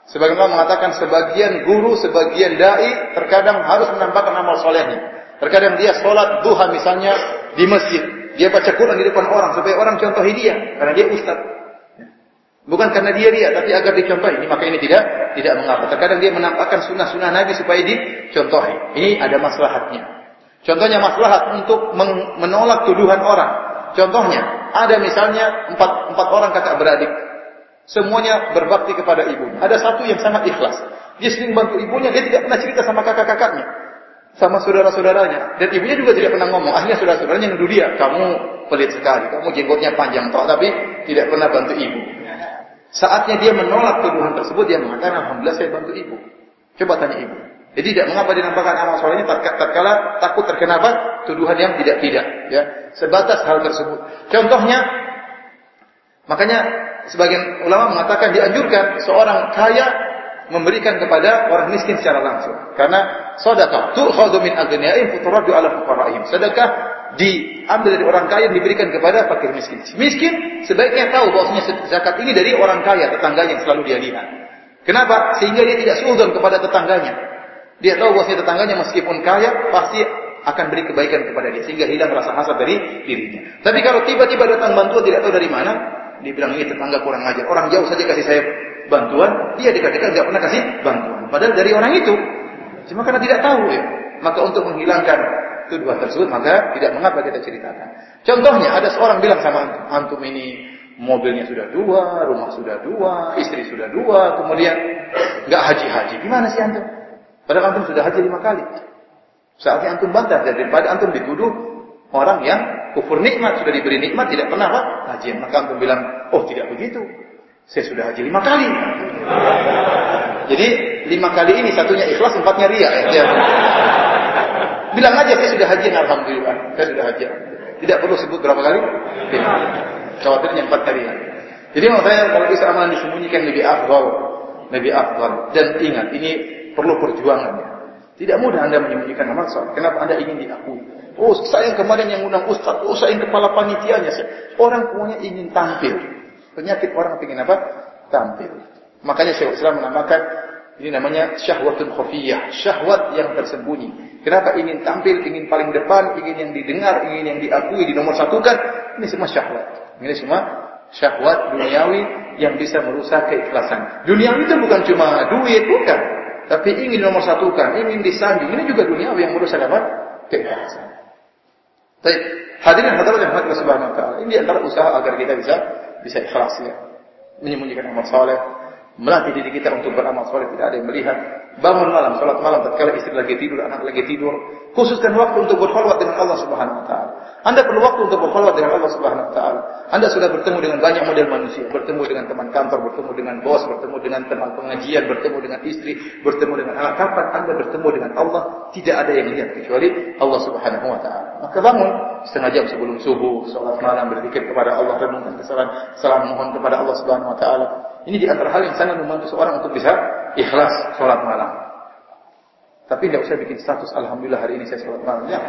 Sebagaimana mengatakan sebagian guru, sebagian dai terkadang harus menampakkan amal solehnya. Terkadang dia sholat duha misalnya di masjid. Dia baca Quran di depan orang supaya orang contohi dia karena dia ustaz. Bukan karena dia dia, tapi agar dicontohi. Ini maka ini tidak tidak mengapa. Terkadang dia menampakkan sunnah-sunnah Nabi supaya dicontohi. Ini ada maslahatnya. Contohnya maslahat untuk menolak tuduhan orang. Contohnya, ada misalnya empat, empat orang kakak beradik. Semuanya berbakti kepada ibu. Ada satu yang sangat ikhlas. Dia sering bantu ibunya, dia tidak pernah cerita sama kakak-kakaknya. Sama saudara-saudaranya. Dan ibunya juga tidak pernah ngomong. Akhirnya saudara-saudaranya nuduh dia, kamu pelit sekali, kamu jenggotnya panjang toh, tapi tidak pernah bantu ibu. Saatnya dia menolak tuduhan tersebut, dia mengatakan, Alhamdulillah saya bantu ibu. Coba tanya ibu. Jadi tidak mengapa dinampakkan amal solehnya tatkala takut terkena apa? Tuduhan yang tidak-tidak. Ya, sebatas hal tersebut. Contohnya, makanya sebagian ulama mengatakan dianjurkan seorang kaya memberikan kepada orang miskin secara langsung. Karena sedekah tu'khadhu min aghniyaihim futuraddu ala fuqaraihim. Sedekah diambil dari orang kaya diberikan kepada fakir miskin. Miskin sebaiknya tahu bahwasanya zakat ini dari orang kaya, tetangganya yang selalu dia lihat. Kenapa? Sehingga dia tidak suudzon kepada tetangganya. Dia tahu bahwasanya tetangganya meskipun kaya pasti akan beri kebaikan kepada dia sehingga hilang rasa hasad dari dirinya. Tapi kalau tiba-tiba datang bantuan tidak tahu dari mana, dibilang ini tetangga kurang ajar. Orang jauh saja kasih saya bantuan, dia dekat-dekat nggak pernah kasih bantuan. Padahal dari orang itu, cuma karena tidak tahu ya. Maka untuk menghilangkan tuduhan tersebut, maka tidak mengapa kita ceritakan. Contohnya ada seorang bilang sama antum, antum ini mobilnya sudah dua, rumah sudah dua, istri sudah dua, kemudian nggak haji-haji. Gimana sih antum? Padahal antum sudah haji lima kali. Saatnya antum bantah daripada antum dituduh orang yang kufur nikmat sudah diberi nikmat tidak pernah apa? haji. Maka antum bilang, oh tidak begitu. Saya sudah haji lima kali. Jadi lima kali ini satunya ikhlas, empatnya ria. Ya. Bilang aja saya sudah haji, alhamdulillah. Saya sudah haji. Tidak perlu sebut berapa kali. Khawatirnya empat kali. Jadi menurut saya kalau bisa amalan disembunyikan lebih afdal, lebih afdal. Dan ingat ini perlu perjuangan. Ya. Tidak mudah Anda menyembunyikan amal soleh. Kenapa Anda ingin diakui? Oh, saya yang kemarin yang undang ustaz. Oh, saya yang kepala panitianya. Orang semuanya ingin tampil. Penyakit orang ingin apa? Tampil. Makanya Syekh Islam menamakan ini namanya syahwatun khafiyah, syahwat yang tersembunyi. Kenapa ingin tampil, ingin paling depan, ingin yang didengar, ingin yang diakui, di nomor satukan? Ini semua syahwat. Ini semua syahwat duniawi yang bisa merusak keikhlasan. Duniawi itu bukan cuma duit, bukan. Tapi ingin nomor satukan, ingin disanjung. Ini juga duniawi yang merusak apa? Keikhlasan. Baik, hadirin hadirat yang Allah Subhanahu wa taala. Ini antara usaha agar kita bisa bisa ikhlas ya. Menyembunyikan amal saleh, melatih diri kita untuk beramal soleh. Tidak ada yang melihat. Bangun malam salat malam. Tatkala istri lagi tidur anak lagi tidur. Khususkan waktu untuk berkhulwat dengan Allah Subhanahu wa taala. Anda perlu waktu untuk berkhulwat dengan Allah Subhanahu wa taala. Anda sudah bertemu dengan banyak model manusia. Bertemu dengan teman kantor bertemu dengan bos bertemu dengan teman pengajian bertemu dengan istri bertemu dengan anak. Kapan anda bertemu dengan Allah? Tidak ada yang lihat kecuali Allah Subhanahu wa taala. Maka bangun setengah jam sebelum subuh salat malam berzikir kepada Allah renungkan kesalahan salam mohon kepada Allah Subhanahu wa taala ini di antara hal yang sangat membantu seorang untuk bisa ikhlas sholat malam. Tapi tidak usah bikin status Alhamdulillah hari ini saya sholat malam. Ya.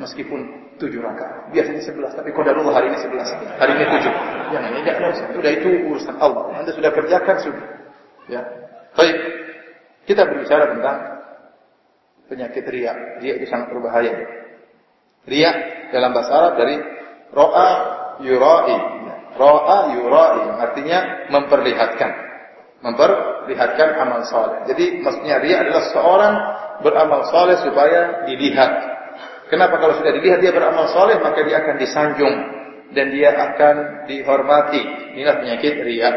Meskipun tujuh rakaat. Biasanya sebelas. Tapi kodarullah hari ini sebelas. Hari ini tujuh. Yang ini tidak usah. Sudah itu urusan Allah. Anda sudah kerjakan sudah. Ya. Baik. Kita berbicara tentang penyakit ria. Ria itu sangat berbahaya. Ria dalam bahasa Arab dari ro'a yurai Ro'a yurai, artinya memperlihatkan. memperlihatkan amal soleh. Jadi maksudnya ria adalah seorang beramal soleh supaya dilihat. Kenapa kalau sudah dilihat dia beramal soleh maka dia akan disanjung dan dia akan dihormati. Inilah penyakit ria.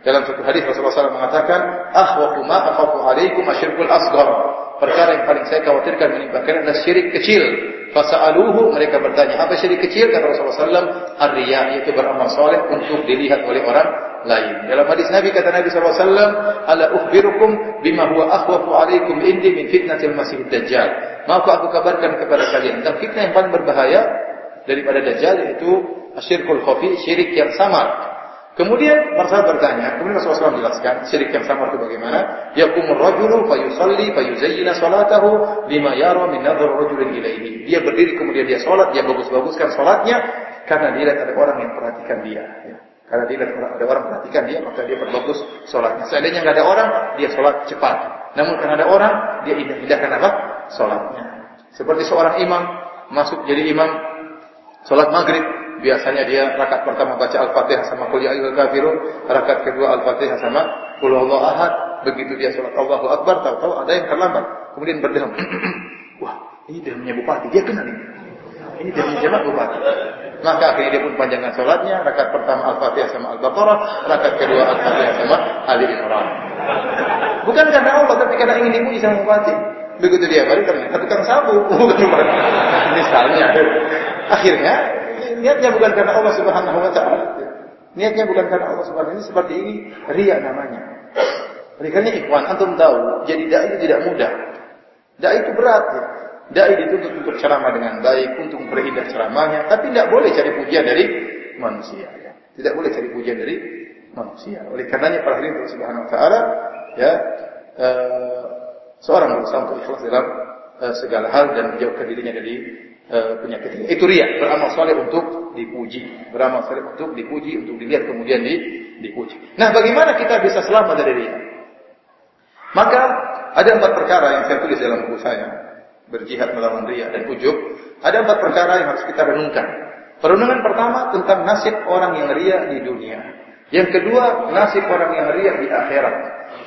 Dalam satu hadis Rasulullah SAW mengatakan, "Akhwafu ma akhafu alaikum asyirkul asghar." Perkara yang paling saya khawatirkan menimpa kalian adalah syirik kecil. Fasa'aluhu mereka bertanya, apa syirik kecil? Kata Rasulullah SAW, ar-riya, yaitu beramal soleh untuk dilihat oleh orang lain. Dalam hadis Nabi kata Nabi SAW, Ala ukhbirukum bima huwa akhwafu alaikum indi min fitnatil masih dajjal. Maka aku kabarkan kepada kalian tentang fitnah yang paling berbahaya daripada dajjal yaitu asyirkul khafi, syirik yang samar. Kemudian Rasul bertanya, kemudian Rasulullah SAW menjelaskan syirik yang sama itu bagaimana? Yakumur rajulu fayusalli fayuzayyina salatahu lima yara min nadhar rajulin ilaihi. Dia berdiri kemudian dia salat, dia bagus-baguskan salatnya karena dia lihat ada orang yang perhatikan dia. Ya. Karena dia lihat ada orang perhatikan dia, maka dia berbagus salatnya. Seandainya nggak ada orang, dia salat cepat. Namun karena ada orang, dia indah-indahkan apa? Salatnya. Seperti seorang imam masuk jadi imam salat maghrib, biasanya dia rakaat pertama baca Al-Fatihah sama Qul ya ayyuhal kafirun, rakaat kedua Al-Fatihah sama Qul Allah ahad. Begitu dia salat Allahu Akbar, tahu-tahu ada yang terlambat. Kemudian berdeham. Wah, ini dehamnya bupati, dia kenal ini. Ini dehamnya jemaat bupati. Maka akhirnya dia pun panjangkan salatnya, rakaat pertama Al-Fatihah sama Al-Baqarah, rakaat kedua Al-Fatihah sama Ali Imran. Bukan karena Allah, tapi karena ingin dipuji sama bupati. Begitu dia balik ternyata tukang sabu, bukan Misalnya. Akhirnya niatnya bukan karena Allah Subhanahu wa taala. Niatnya bukan karena Allah Subhanahu ini seperti ini ria namanya. Karena ikhwan antum tahu, jadi dai itu tidak mudah. Dai itu berat ya. Dai dituntut untuk ceramah dengan baik, untuk memperindah ceramahnya, tapi tidak boleh cari pujian dari manusia ya. Tidak boleh cari pujian dari manusia. Oleh karenanya para hadirin Subhanahu wa taala ya uh, seorang berusaha untuk ikhlas dalam uh, segala hal dan menjauhkan dirinya dari Eh, penyakit ini. Itu ria, beramal soleh untuk dipuji, beramal soleh untuk dipuji, untuk dilihat kemudian di, dipuji. Nah, bagaimana kita bisa selamat dari ria? Maka ada empat perkara yang saya tulis dalam buku saya, berjihad melawan ria dan ujub. Ada empat perkara yang harus kita renungkan. Perenungan pertama tentang nasib orang yang ria di dunia. Yang kedua, nasib orang yang ria di akhirat.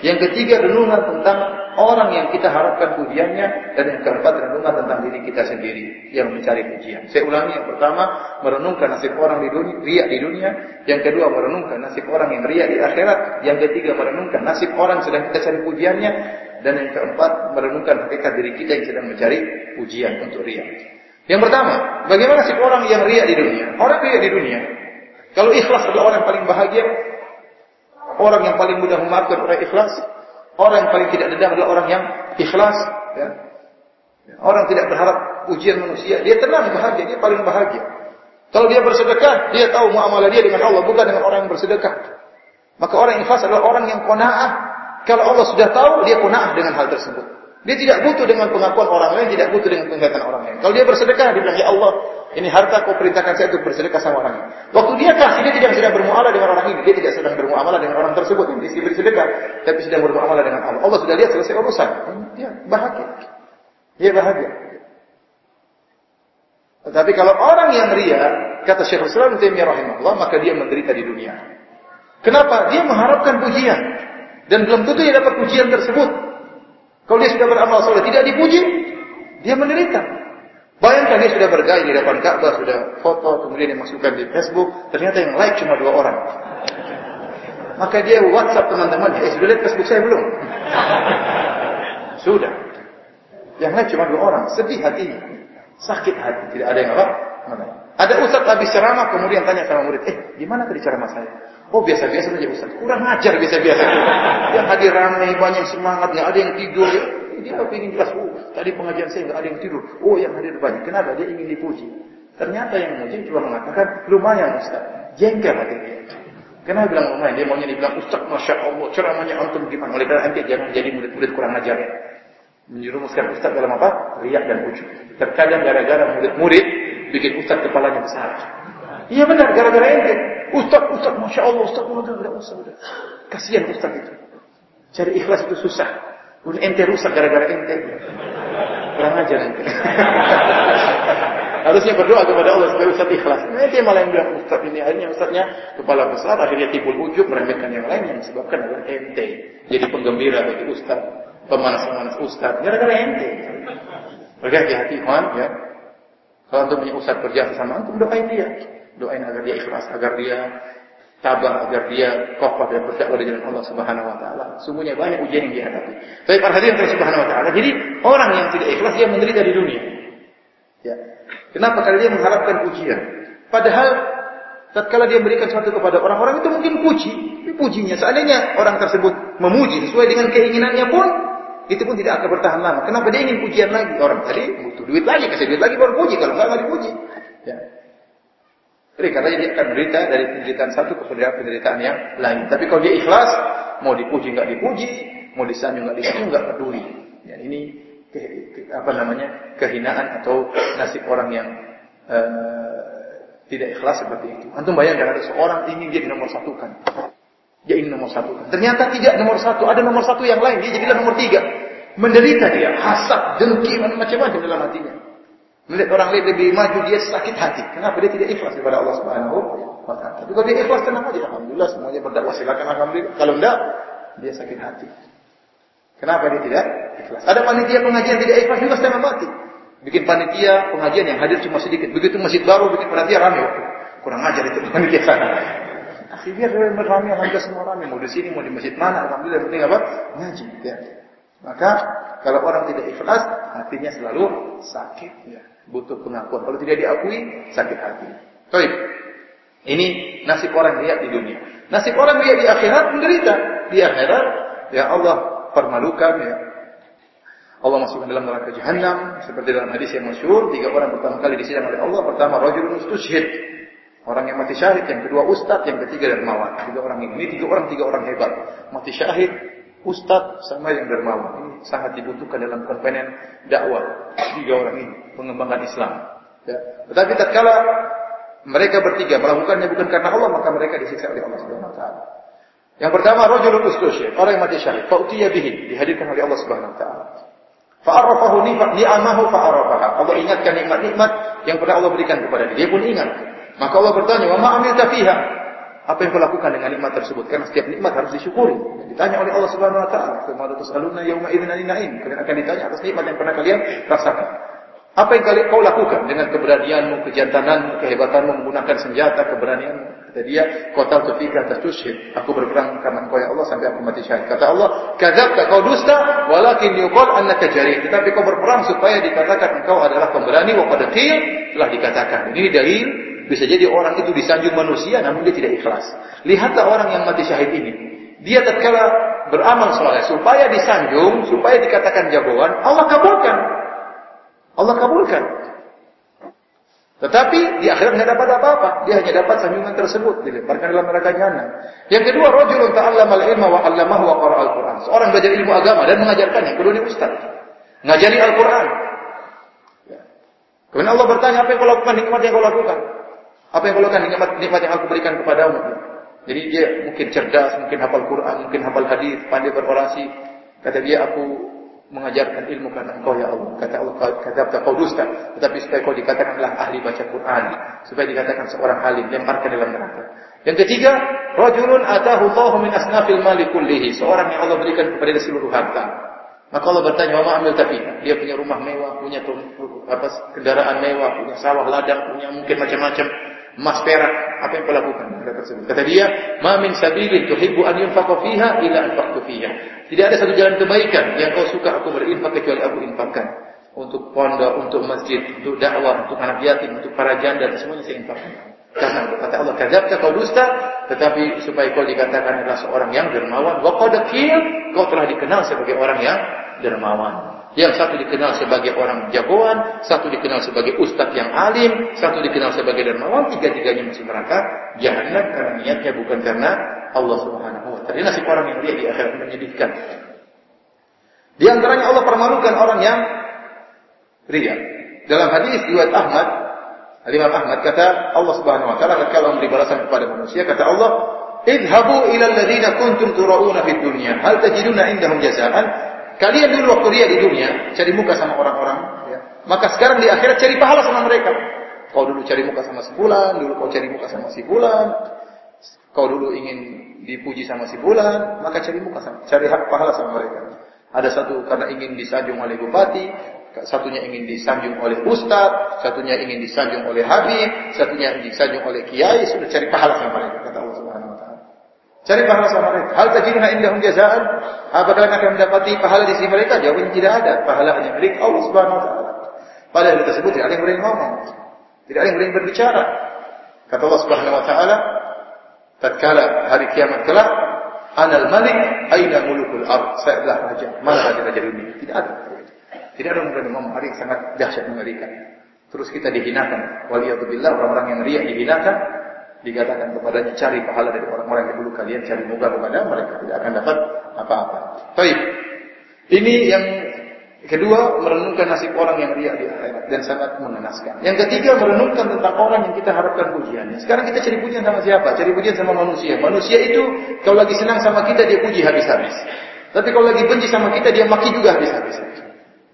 Yang ketiga, renungan tentang orang yang kita harapkan pujiannya dan yang keempat renungan tentang diri kita sendiri yang mencari pujian. Saya ulangi yang pertama merenungkan nasib orang di dunia, riak di dunia, yang kedua merenungkan nasib orang yang riak di akhirat, yang ketiga merenungkan nasib orang sedang kita cari pujiannya dan yang keempat merenungkan hakikat diri kita yang sedang mencari pujian untuk riak. Yang pertama, bagaimana nasib orang yang riak di dunia? Orang riak di dunia, kalau ikhlas adalah orang yang paling bahagia, orang yang paling mudah memaafkan orang ikhlas, Orang yang paling tidak dendam adalah orang yang ikhlas. Ya. Orang tidak berharap ujian manusia. Dia tenang, bahagia. Dia paling bahagia. Kalau dia bersedekah, dia tahu muamalah dia dengan Allah, bukan dengan orang yang bersedekah. Maka orang yang ikhlas adalah orang yang kona'ah. Kalau Allah sudah tahu, dia kona'ah dengan hal tersebut. Dia tidak butuh dengan pengakuan orang lain, tidak butuh dengan penglihatan orang lain. Kalau dia bersedekah, dia bilang, Ya Allah, ini harta kau perintahkan saya untuk bersedekah sama orang ini. Waktu dia kasih, dia tidak sedang bermuamalah dengan orang ini. Dia tidak sedang bermuamalah dengan orang tersebut. Ini istri bersedekah. Tapi sedang bermuamalah dengan Allah. Allah sudah lihat selesai urusan. Dia bahagia. Dia bahagia. Tetapi kalau orang yang ria, kata Syekh Islam Taimiyah rahimahullah, maka dia menderita di dunia. Kenapa? Dia mengharapkan pujian. Dan belum tentu dia dapat pujian tersebut. Kalau dia sudah beramal soleh tidak dipuji, dia menderita. Bayangkan dia sudah bergaya di depan Ka'bah, sudah foto, kemudian dimasukkan di Facebook, ternyata yang like cuma dua orang. Maka dia WhatsApp teman-temannya, eh sudah lihat Facebook saya belum? Sudah. Yang like cuma dua orang, sedih hatinya. Sakit hati, tidak ada yang apa? Ada ustaz habis ceramah, kemudian tanya sama murid, eh gimana tadi ceramah saya? Oh biasa-biasa saja ustaz, kurang ngajar biasa-biasa. Yang hadir ramai, banyak semangat, nggak ada yang tidur. Dia ingin jelas, oh, tadi pengajian saya nggak ada yang tidur. Oh, yang hadir banyak. Kenapa? Dia ingin dipuji. Ternyata yang muji cuma mengatakan, lumayan Ustaz. Jengkel hati. Kenapa bilang lumayan? Dia maunya dibilang, Ustaz, Masya Allah, ceramahnya antum gimana? Oleh karena nanti jangan jadi murid-murid kurang ajar ya. Menjerumuskan Ustaz dalam apa? Riak dan ujub. Terkadang gara-gara murid-murid bikin Ustaz kepalanya besar. Iya benar, gara-gara ente. Ustaz, Ustaz, Masya Allah, Ustaz, udah, udah, Ustaz, udah. Kasihan Ustaz itu. Cari ikhlas itu susah. Udah ente rusak gara-gara ente. Kurang ajar ente. Harusnya berdoa kepada Allah supaya Ustaz ikhlas. Dia malah yang bilang Ustaz ini akhirnya Ustaznya kepala besar akhirnya timbul ujub meremehkan yang lain yang disebabkan adalah ente. Jadi penggembira bagi Ustaz, pemanas-pemanas Ustaz. Gara-gara ente. Maka hati-hati ya. Kalau untuk punya Ustaz kerja sama antum doain dia. Doain agar dia ikhlas, agar dia tabah agar dia kokoh dan berdakwah di jalan Allah Subhanahu wa taala. Banyak ujian yang dihadapi. Tapi para hadirin Allah Subhanahu wa taala. Jadi orang yang tidak ikhlas dia menderita di dunia. Ya. Kenapa? Karena dia mengharapkan ujian. Padahal tatkala dia memberikan sesuatu kepada orang-orang itu mungkin puji, pujinya seandainya orang tersebut memuji sesuai dengan keinginannya pun itu pun tidak akan bertahan lama. Kenapa dia ingin pujian lagi? Orang tadi butuh duit lagi, kasih duit lagi baru puji. Kalau enggak enggak dipuji. Jadi karena dia akan menderita dari penderitaan satu ke penderitaan yang lain. Tapi kalau dia ikhlas, mau dipuji nggak dipuji, mau disanjung nggak disanjung nggak peduli. Ya, ini ke, ke, apa namanya kehinaan atau nasib orang yang uh, tidak ikhlas seperti itu. Antum bayangkan ada seorang ingin dia nomor satu kan, dia ingin nomor satu kan. Ternyata tidak nomor satu, ada nomor satu yang lain. Dia jadilah nomor tiga. Menderita dia, hasad, dengki, macam-macam dalam hatinya. Melihat orang lain lebih maju, dia sakit hati. Kenapa dia tidak ikhlas kepada Allah Subhanahu wa taala? Tapi kalau dia ikhlas tenang aja, alhamdulillah semuanya berdakwah silakan alhamdulillah. Kalau enggak, dia sakit hati. Kenapa dia tidak ikhlas? Ada panitia pengajian tidak ikhlas juga setengah mati. Bikin panitia pengajian yang hadir cuma sedikit. Begitu masjid baru bikin panitia ramai. Kurang ajar itu panitia sana. Akhirnya ramai, alhamdulillah semua ramai. Mau di sini, mau di masjid mana, alhamdulillah penting apa? Ngaji. Ya. Maka kalau orang tidak ikhlas, hatinya selalu sakit. Ya. Butuh pengakuan. Kalau tidak diakui, sakit hati. Baik. Ini nasib orang lihat di dunia. Nasib orang lihat di akhirat menderita. Di akhirat, ya Allah permalukan ya. Allah masukkan dalam neraka jahanam seperti dalam hadis yang masyhur tiga orang pertama kali disidang oleh Allah pertama rajulun ustushhid orang yang mati syahid yang kedua ustaz yang ketiga dermawan tiga orang ini tiga orang tiga orang hebat mati syahid ustaz sama yang dermawan ini sangat dibutuhkan dalam komponen dakwah tiga orang ini mengembangkan Islam. Ya. Tetapi tatkala mereka bertiga melakukannya bukan karena Allah maka mereka disiksa oleh Allah Subhanahu wa taala. Yang pertama rajulun ustusyir, orang yang mati syahid, fautiya bihi, dihadirkan oleh Allah Subhanahu wa taala. Fa'arafahu ni'amahu fa'arafaha. Allah ingatkan nikmat-nikmat yang pernah Allah berikan kepada dia. Dia pun ingat. Maka Allah bertanya, "Wa ma amilta fiha?" Apa yang kau lakukan dengan nikmat tersebut? Karena setiap nikmat harus disyukuri. Ditanya oleh Allah Subhanahu wa taala, "Ke mana tusaluna yauma idzin na'im?" Kalian akan ditanya atas nikmat yang pernah kalian rasakan. Apa yang kalian kau lakukan dengan keberanianmu, kejantananmu, kehebatanmu menggunakan senjata, keberanianmu? Kata dia, "Qatal tufika tatushhid." Aku berperang karena Engkau ya Allah sampai aku mati syahid. Kata Allah, "Kadzabta kau dusta, walakin yuqal annaka jari." Tetapi kau berperang supaya dikatakan engkau adalah pemberani wa qad telah dikatakan. Ini dalil bisa jadi orang itu disanjung manusia namun dia tidak ikhlas. Lihatlah orang yang mati syahid ini. Dia tatkala beramal soleh supaya disanjung, supaya dikatakan jagoan, Allah kabulkan. Allah kabulkan. Tetapi di akhirat tidak dapat apa-apa. Dia hanya dapat sanjungan tersebut dilemparkan dalam neraka jahanam. Yang kedua, rajulun ta'allama al-ilma wa 'allamahu wa qara'a al-Qur'an. Seorang belajar ilmu agama dan mengajarkannya. Kedua dia ustaz. Ngajari Al-Qur'an. Ya. Kemudian Allah bertanya, apa yang kau lakukan, nikmat yang kau lakukan? Apa yang kau lakukan, nikmat, nikmat yang aku berikan kepadamu? Jadi dia mungkin cerdas, mungkin hafal Quran, mungkin hafal hadis, pandai berorasi. Kata dia, aku mengajarkan ilmu karena engkau ya Allah. Kata Allah, kata kau dusta. Tetapi supaya kau dikatakanlah ahli baca Quran. Supaya dikatakan seorang alim, lemparkan dalam neraka. Yang ketiga, rajulun atahu Allah min asnafil mali kullihi. Seorang yang Allah berikan kepada dia seluruh harta. Maka Allah bertanya, "Wa amil tapi?" Dia punya rumah mewah, punya apa kendaraan mewah, punya sawah ladang, punya mungkin macam-macam emas perak. Apa yang kau lakukan? Kata dia, "Ma min sabilin tuhibbu an yunfaqa fiha illa anfaqtu fiha." Tidak ada satu jalan kebaikan yang kau suka aku berinfak kecuali aku infakkan. Untuk pondok, untuk masjid, untuk dakwah, untuk anak yatim, untuk para janda, semuanya saya infakkan. Karena kata Allah, kadzabta kau dusta, tetapi supaya kau dikatakan adalah seorang yang dermawan, wa qad kau telah dikenal sebagai orang yang dermawan. Yang satu dikenal sebagai orang jagoan, satu dikenal sebagai ustadz yang alim, satu dikenal sebagai dermawan, tiga-tiganya masuk neraka jahanam karena niatnya bukan karena Allah Subhanahu wa taala. Nasib orang yang dia di akhirat menyedihkan. Di antaranya Allah permalukan orang yang ria. Dalam hadis riwayat Ahmad, Imam Ahmad kata Allah Subhanahu wa taala kalau memberi balasan kepada manusia kata Allah, "Idhabu ila alladziina kuntum turauna fid dunya, hal tajiduna indahum jazaan?" Kalian dulu waktu dia di dunia cari muka sama orang-orang, ya. Maka sekarang di akhirat cari pahala sama mereka. Kau dulu cari muka sama si bulan, dulu kau cari muka sama si bulan. Kau dulu ingin dipuji sama si bulan, maka cari muka sama, cari hak pahala sama mereka. Ada satu karena ingin disanjung oleh bupati, satunya ingin disanjung oleh ustaz, satunya ingin disanjung oleh habib, satunya ingin disanjung oleh kiai, sudah cari pahala sama mereka kata Allah. Cari pahala sama mereka. Hal tajiduna indahum jazaan? Apakah akan mendapati pahala di sisi mereka? Jawabannya tidak ada. Pahala hanya milik Allah Subhanahu wa taala. Padahal kita sebut tidak ada yang berani ngomong. Tidak ada yang berani berbicara. Kata Allah Subhanahu wa taala, tatkala hari kiamat kelak, Anal Malik, aina mulukul ard. Saya adalah raja. Mana raja-raja dunia? Tidak ada. Tidak ada yang berani ngomong hari yang sangat dahsyat mengerikan. Terus kita dihinakan. Waliyatubillah orang-orang yang riak dihinakan. Dikatakan kepadanya cari pahala dari orang-orang yang dulu kalian cari muka kepada mereka tidak akan dapat apa-apa. Baik. Ini yang kedua merenungkan nasib orang yang riak di akhirat dan sangat mengenaskan. Yang ketiga merenungkan tentang orang yang kita harapkan pujiannya. Sekarang kita cari pujian sama siapa? Cari pujian sama manusia. Manusia itu kalau lagi senang sama kita dia puji habis-habis. Tapi kalau lagi benci sama kita dia maki juga habis-habis.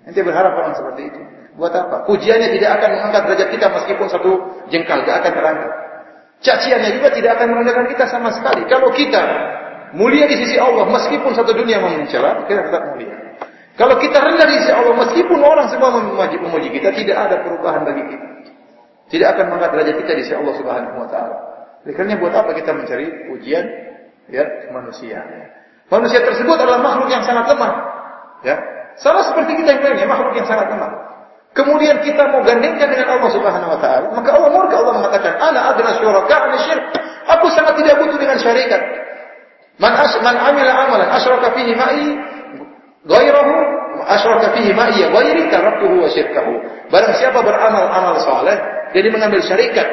Nanti berharap orang seperti itu. Buat apa? Pujiannya tidak akan mengangkat derajat kita meskipun satu jengkal, tidak akan terangkat. Caciannya juga tidak akan merendahkan kita sama sekali. Kalau kita mulia di sisi Allah meskipun satu dunia mencela, kita tetap mulia. Kalau kita rendah di sisi Allah meskipun orang semua memuji, memuji kita, tidak ada perubahan bagi kita. Tidak akan mengangkat derajat kita di sisi Allah Subhanahu wa taala. Karena buat apa kita mencari pujian ya manusia? Manusia tersebut adalah makhluk yang sangat lemah. Ya, sama seperti kita yang lainnya, makhluk yang sangat lemah. Kemudian kita mau gandengkan dengan Allah Subhanahu wa taala, maka Allah murka Allah mengatakan, "Ana adna syuraka an syirk." Aku sangat tidak butuh dengan syarikat. Man as man amila amalan asyraka fihi ma'i ghairahu asyraka fihi ma'i ghairi taraktuhu wa syirkahu. Barang siapa beramal amal saleh, jadi mengambil syarikat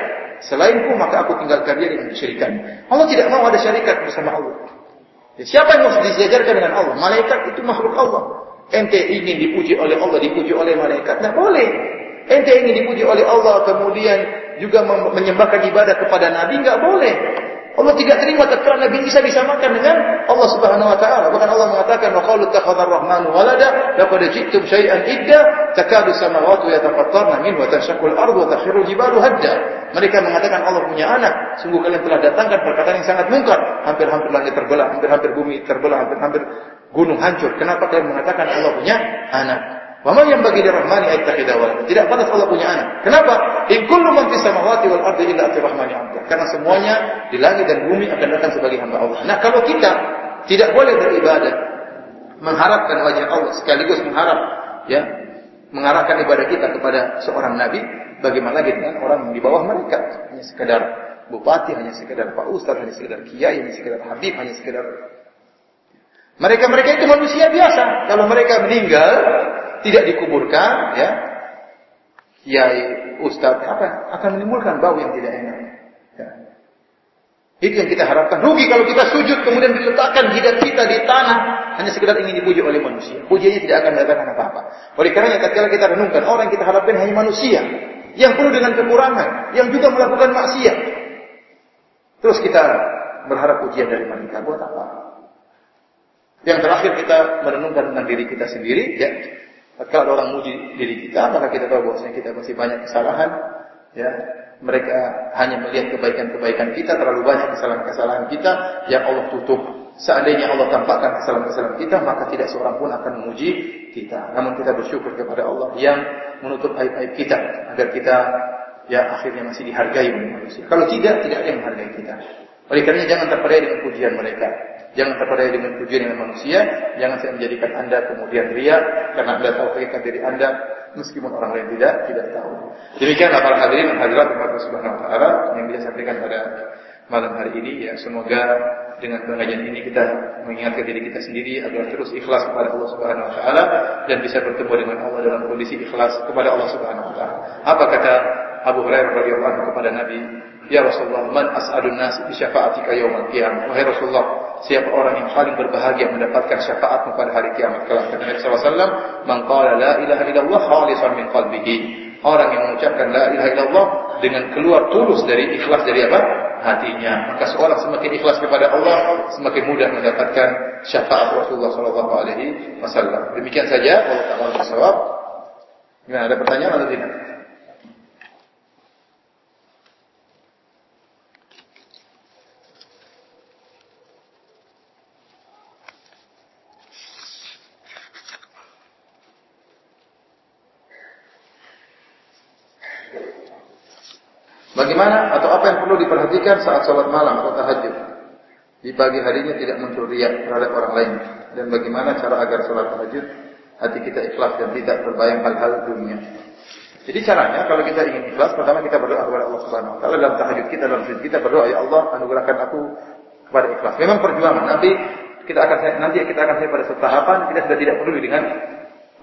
selainku maka aku tinggalkan dia dengan syirikan. Allah tidak mau ada syarikat bersama Allah. Ya, siapa yang harus disejajarkan dengan Allah? Malaikat itu makhluk Allah. Ente ingin dipuji oleh Allah, dipuji oleh malaikat, tidak boleh. Ente ingin dipuji oleh Allah, kemudian juga menyembahkan ibadah kepada Nabi, nggak boleh. Allah tidak terima tatkala Nabi Isa disamakan dengan Allah Subhanahu wa taala. Bahkan Allah mengatakan wa qalu takhadar rahmanu walada laqad ji'tum syai'an idda takadu samawati yatafattarna minhu wa tanshaqqu al-ardu wa takhiru jibalu hadda. Mereka mengatakan Allah punya anak. Sungguh kalian telah datangkan perkataan yang sangat mungkar. Hampir-hampir langit terbelah, hampir-hampir bumi terbelah, hampir-hampir gunung hancur. Kenapa kalian mengatakan Allah punya anak? Wama yang bagi rahmani ayat walad. Tidak pantas Allah punya anak. Kenapa? In kullu man fis samawati wal ardi illa atir rahmani abda. Karena semuanya di langit dan bumi akan datang sebagai hamba Allah. Nah, kalau kita tidak boleh beribadah mengharapkan wajah Allah sekaligus mengharap ya mengarahkan ibadah kita kepada seorang nabi, bagaimana lagi dengan orang yang di bawah mereka? Hanya sekedar bupati, hanya sekedar pak ustaz, hanya sekedar kiai, hanya sekedar habib, hanya sekedar mereka-mereka itu manusia biasa. Kalau mereka meninggal, tidak dikuburkan, ya, kiai, ustadz, apa akan menimbulkan bau yang tidak enak. Ya. Itu yang kita harapkan. Rugi kalau kita sujud kemudian diletakkan jidat kita di tanah hanya sekedar ingin dipuji oleh manusia. Pujiannya tidak akan mendatangkan apa-apa. Oleh karena ketika kita renungkan orang yang kita harapkan hanya manusia yang penuh dengan kekurangan, yang juga melakukan maksiat. Terus kita berharap pujian dari mereka buat apa? Yang terakhir kita merenungkan tentang diri kita sendiri, ya. Kalau ada orang muji diri kita, maka kita tahu bahwasanya kita masih banyak kesalahan, ya. Mereka hanya melihat kebaikan-kebaikan kita, terlalu banyak kesalahan-kesalahan kita yang Allah tutup. Seandainya Allah tampakkan kesalahan-kesalahan kita, maka tidak seorang pun akan memuji kita. Namun kita bersyukur kepada Allah yang menutup aib-aib kita agar kita ya akhirnya masih dihargai oleh manusia. Kalau tidak, tidak ada yang menghargai kita. Oleh karena jangan terpedaya dengan pujian mereka. Jangan terpedaya dengan pujian dengan manusia. Jangan saya menjadikan anda kemudian ria karena anda tahu hakikat diri anda meskipun orang lain tidak tidak tahu. Demikianlah para hadirin dan hadirat Allah Subhanahu wa taala yang bisa sampaikan pada malam hari ini ya semoga dengan pengajian ini kita mengingatkan diri kita sendiri agar terus ikhlas kepada Allah Subhanahu wa taala dan bisa bertemu dengan Allah dalam kondisi ikhlas kepada Allah Subhanahu wa taala. Apa kata Abu Hurairah radhiyallahu anhu kepada Nabi Ya Rasulullah, man as'adun nas bi syafa'atika yaumil qiyamah. Wahai Rasulullah, siapa orang yang paling berbahagia mendapatkan syafaatmu pada hari kiamat kelak? Kata Nabi sallallahu alaihi wasallam, "Man la ilaha illallah khalisan min qalbihi." Orang yang mengucapkan la ilaha illallah dengan keluar tulus dari ikhlas dari apa? Hatinya. Maka seorang semakin ikhlas kepada Allah, semakin mudah mendapatkan syafaat Rasulullah sallallahu alaihi wasallam. Demikian saja Allah taala Gimana, ada pertanyaan atau tidak? Bagaimana atau apa yang perlu diperhatikan saat sholat malam atau tahajud? Di pagi harinya tidak muncul riak terhadap orang lain. Dan bagaimana cara agar sholat tahajud hati kita ikhlas dan tidak terbayang hal-hal dunia. Jadi caranya kalau kita ingin ikhlas, pertama kita berdoa kepada Allah Subhanahu wa taala dalam tahajud kita dalam sujud kita berdoa ya Allah anugerahkan aku kepada ikhlas. Memang perjuangan. Nanti kita akan nanti kita akan sampai pada suatu tahapan kita sudah tidak peduli dengan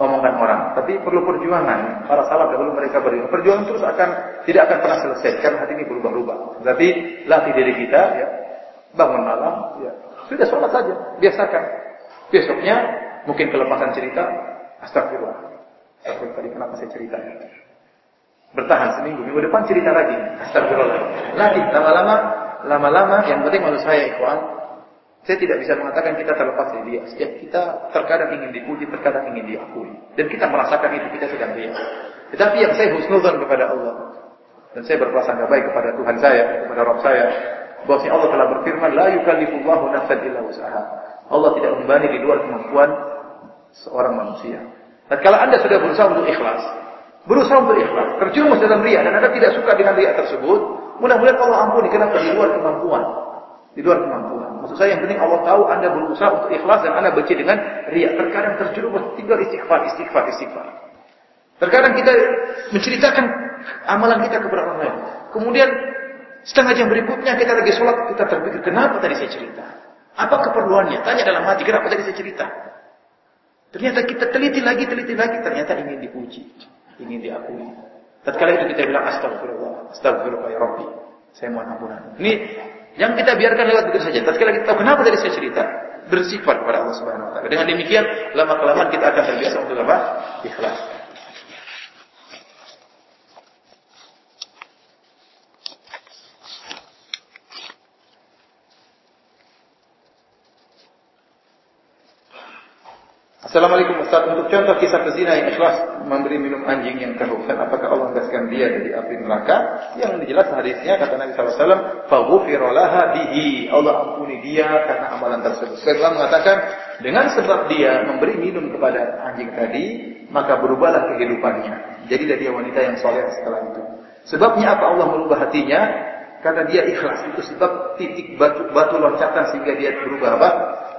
omongan orang, tapi perlu perjuangan. Para salaf dahulu mereka berjuang. Perjuangan terus akan tidak akan pernah selesai karena hati ini berubah-ubah. Tapi latih diri kita ya, bangun malam ya, sudah sholat saja, biasakan. Besoknya mungkin kelepasan cerita, astagfirullah. Astagfirullah tadi kenapa saya cerita? Bertahan seminggu, minggu depan cerita lagi. Astagfirullah. Latih lama-lama, lama-lama yang penting maksud saya ikhwan, saya tidak bisa mengatakan kita terlepas dari dia. Setiap kita terkadang ingin dipuji, terkadang ingin diakui. Dan kita merasakan itu kita sedang dia. Tetapi yang saya husnuzan kepada Allah. Dan saya berprasangka baik kepada Tuhan saya, kepada Rabb saya. Bahwa Allah telah berfirman, La yukallifullahu nafsan illa usaha. Allah tidak membani di luar kemampuan seorang manusia. Dan kalau anda sudah berusaha untuk ikhlas, berusaha untuk ikhlas, terjumus dalam ria, dan anda tidak suka dengan ria tersebut, mudah-mudahan Allah ampuni kenapa di luar kemampuan. Di luar kemampuan. Maksud saya yang penting Allah tahu Anda berusaha untuk ikhlas dan Anda benci dengan riak. Terkadang terjerumus tinggal istighfar, istighfar, istighfar. Terkadang kita menceritakan amalan kita kepada orang lain. Kemudian setengah jam berikutnya kita lagi sholat, kita terpikir, kenapa tadi saya cerita? Apa keperluannya? Tanya dalam hati, kenapa tadi saya cerita? Ternyata kita teliti lagi, teliti lagi, ternyata ingin dipuji, ingin diakui. Tatkala itu kita bilang astagfirullah, astagfirullah ya Rabbi. Saya mohon ampunan. Ini yang kita biarkan lewat begitu saja. Tapi kita tahu kenapa tadi saya cerita, bersifat kepada Allah Subhanahu wa taala. Dengan demikian, lama kelamaan kita akan terbiasa untuk apa? Ikhlas. Assalamualaikum Ustaz. Untuk contoh kisah pezina yang ikhlas memberi minum anjing yang terluka, apakah Allah membebaskan dia dari api neraka? Yang dijelas hadisnya kata Nabi SAW, "Faghfira laha bihi." Allah ampuni dia karena amalan tersebut. Setelah mengatakan dengan sebab dia memberi minum kepada anjing tadi, maka berubahlah kehidupannya. Jadi dia wanita yang soleh setelah itu. Sebabnya apa Allah merubah hatinya? Karena dia ikhlas itu sebab titik batu, batu loncatan sehingga dia berubah apa?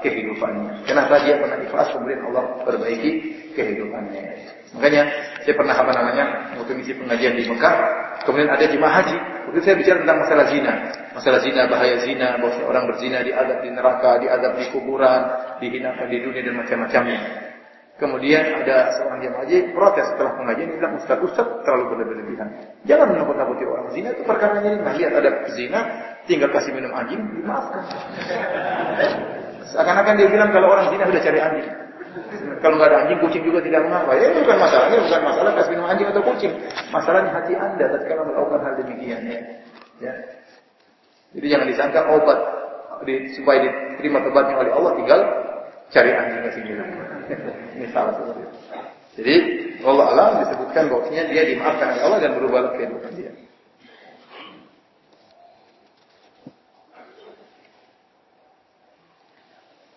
Kehidupannya. Kenapa dia pernah ikhlas kemudian Allah perbaiki kehidupannya. Makanya saya pernah apa namanya waktu misi pengajian di Mekah, kemudian ada jemaah haji. Waktu saya bicara tentang masalah zina, masalah zina, bahaya zina, bahwa orang berzina diadab di neraka, diadab di kuburan, dihinakan di dunia dan macam-macamnya. Kemudian ada seorang jemaah haji protes setelah pengajian dia bilang Ustaz Ustaz terlalu berlebihan. Jangan menakut-nakuti orang zina itu perkara ini. Lihat ada zina, tinggal kasih minum anjing, dimaafkan. Seakan-akan dia bilang kalau orang zina sudah cari anjing. Kalau nggak ada anjing, kucing juga tidak mengapa. Ya, bukan masalah. Ini bukan masalah kasih minum anjing atau kucing. Masalahnya hati anda ketika melakukan hal demikian. Ya. ya. Jadi jangan disangka obat di, supaya diterima tobatnya oleh Allah tinggal cari anjing kasih minum. ini salah seperti itu. Jadi Allah Allah disebutkan bahwasanya dia dimaafkan oleh Allah dan berubah kehidupan dia.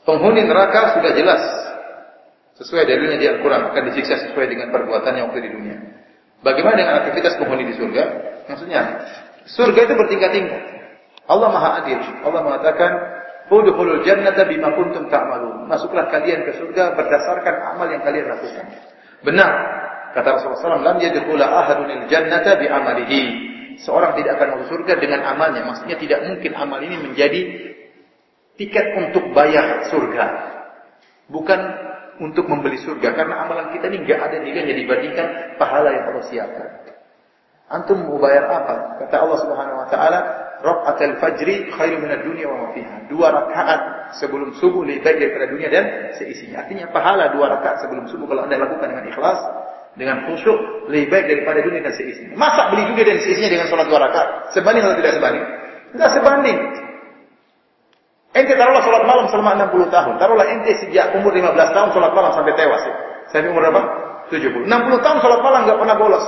Penghuni neraka sudah jelas sesuai dalilnya di Al-Quran akan disiksa sesuai dengan perbuatannya waktu di dunia. Bagaimana dengan aktivitas penghuni di surga? Maksudnya, surga itu bertingkat-tingkat. Allah Maha Adil. Allah mengatakan, "Udkhulul jannata bima kuntum ta'malun." Masuklah kalian ke surga berdasarkan amal yang kalian lakukan. Benar, kata Rasulullah SAW, "Lam yadkhula ahadun jannata bi amalihi." Seorang tidak akan masuk surga dengan amalnya. Maksudnya tidak mungkin amal ini menjadi tiket untuk bayar surga. Bukan untuk membeli surga. Karena amalan kita ini nggak ada nilainya dibandingkan pahala yang Allah siapkan. Antum mau bayar apa? Kata Allah Subhanahu wa taala, "Raka'atul fajri khairu minad dunya wa ma fiha." Dua rakaat sebelum subuh lebih baik daripada dunia dan seisinya. Artinya pahala dua rakaat sebelum subuh kalau Anda lakukan dengan ikhlas, dengan khusyuk lebih baik daripada dunia dan seisinya. Masa beli dunia dan seisinya dengan sholat dua rakaat? Sebanding atau tidak sebanding? Tidak sebanding. Ente taruhlah sholat malam selama 60 tahun. Taruhlah ente sejak umur 15 tahun sholat malam sampai tewas. Ya. Saya umur berapa? 70. 60 tahun sholat malam nggak pernah bolos.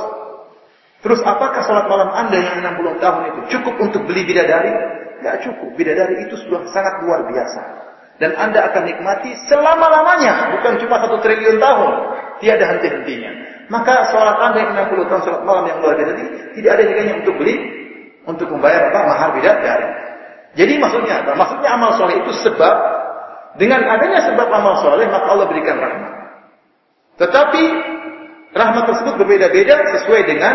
Terus apakah sholat malam anda yang 60 tahun itu cukup untuk beli bidadari? Nggak cukup. Bidadari itu sudah sangat luar biasa. Dan anda akan nikmati selama-lamanya. Bukan cuma satu triliun tahun. Tiada henti-hentinya. Maka sholat anda yang 60 tahun sholat malam yang luar biasa ini tidak ada nilainya untuk beli, untuk membayar apa mahar bidadari. Jadi maksudnya apa? Maksudnya amal soleh itu sebab dengan adanya sebab amal soleh maka Allah berikan rahmat. Tetapi rahmat tersebut berbeda-beda sesuai dengan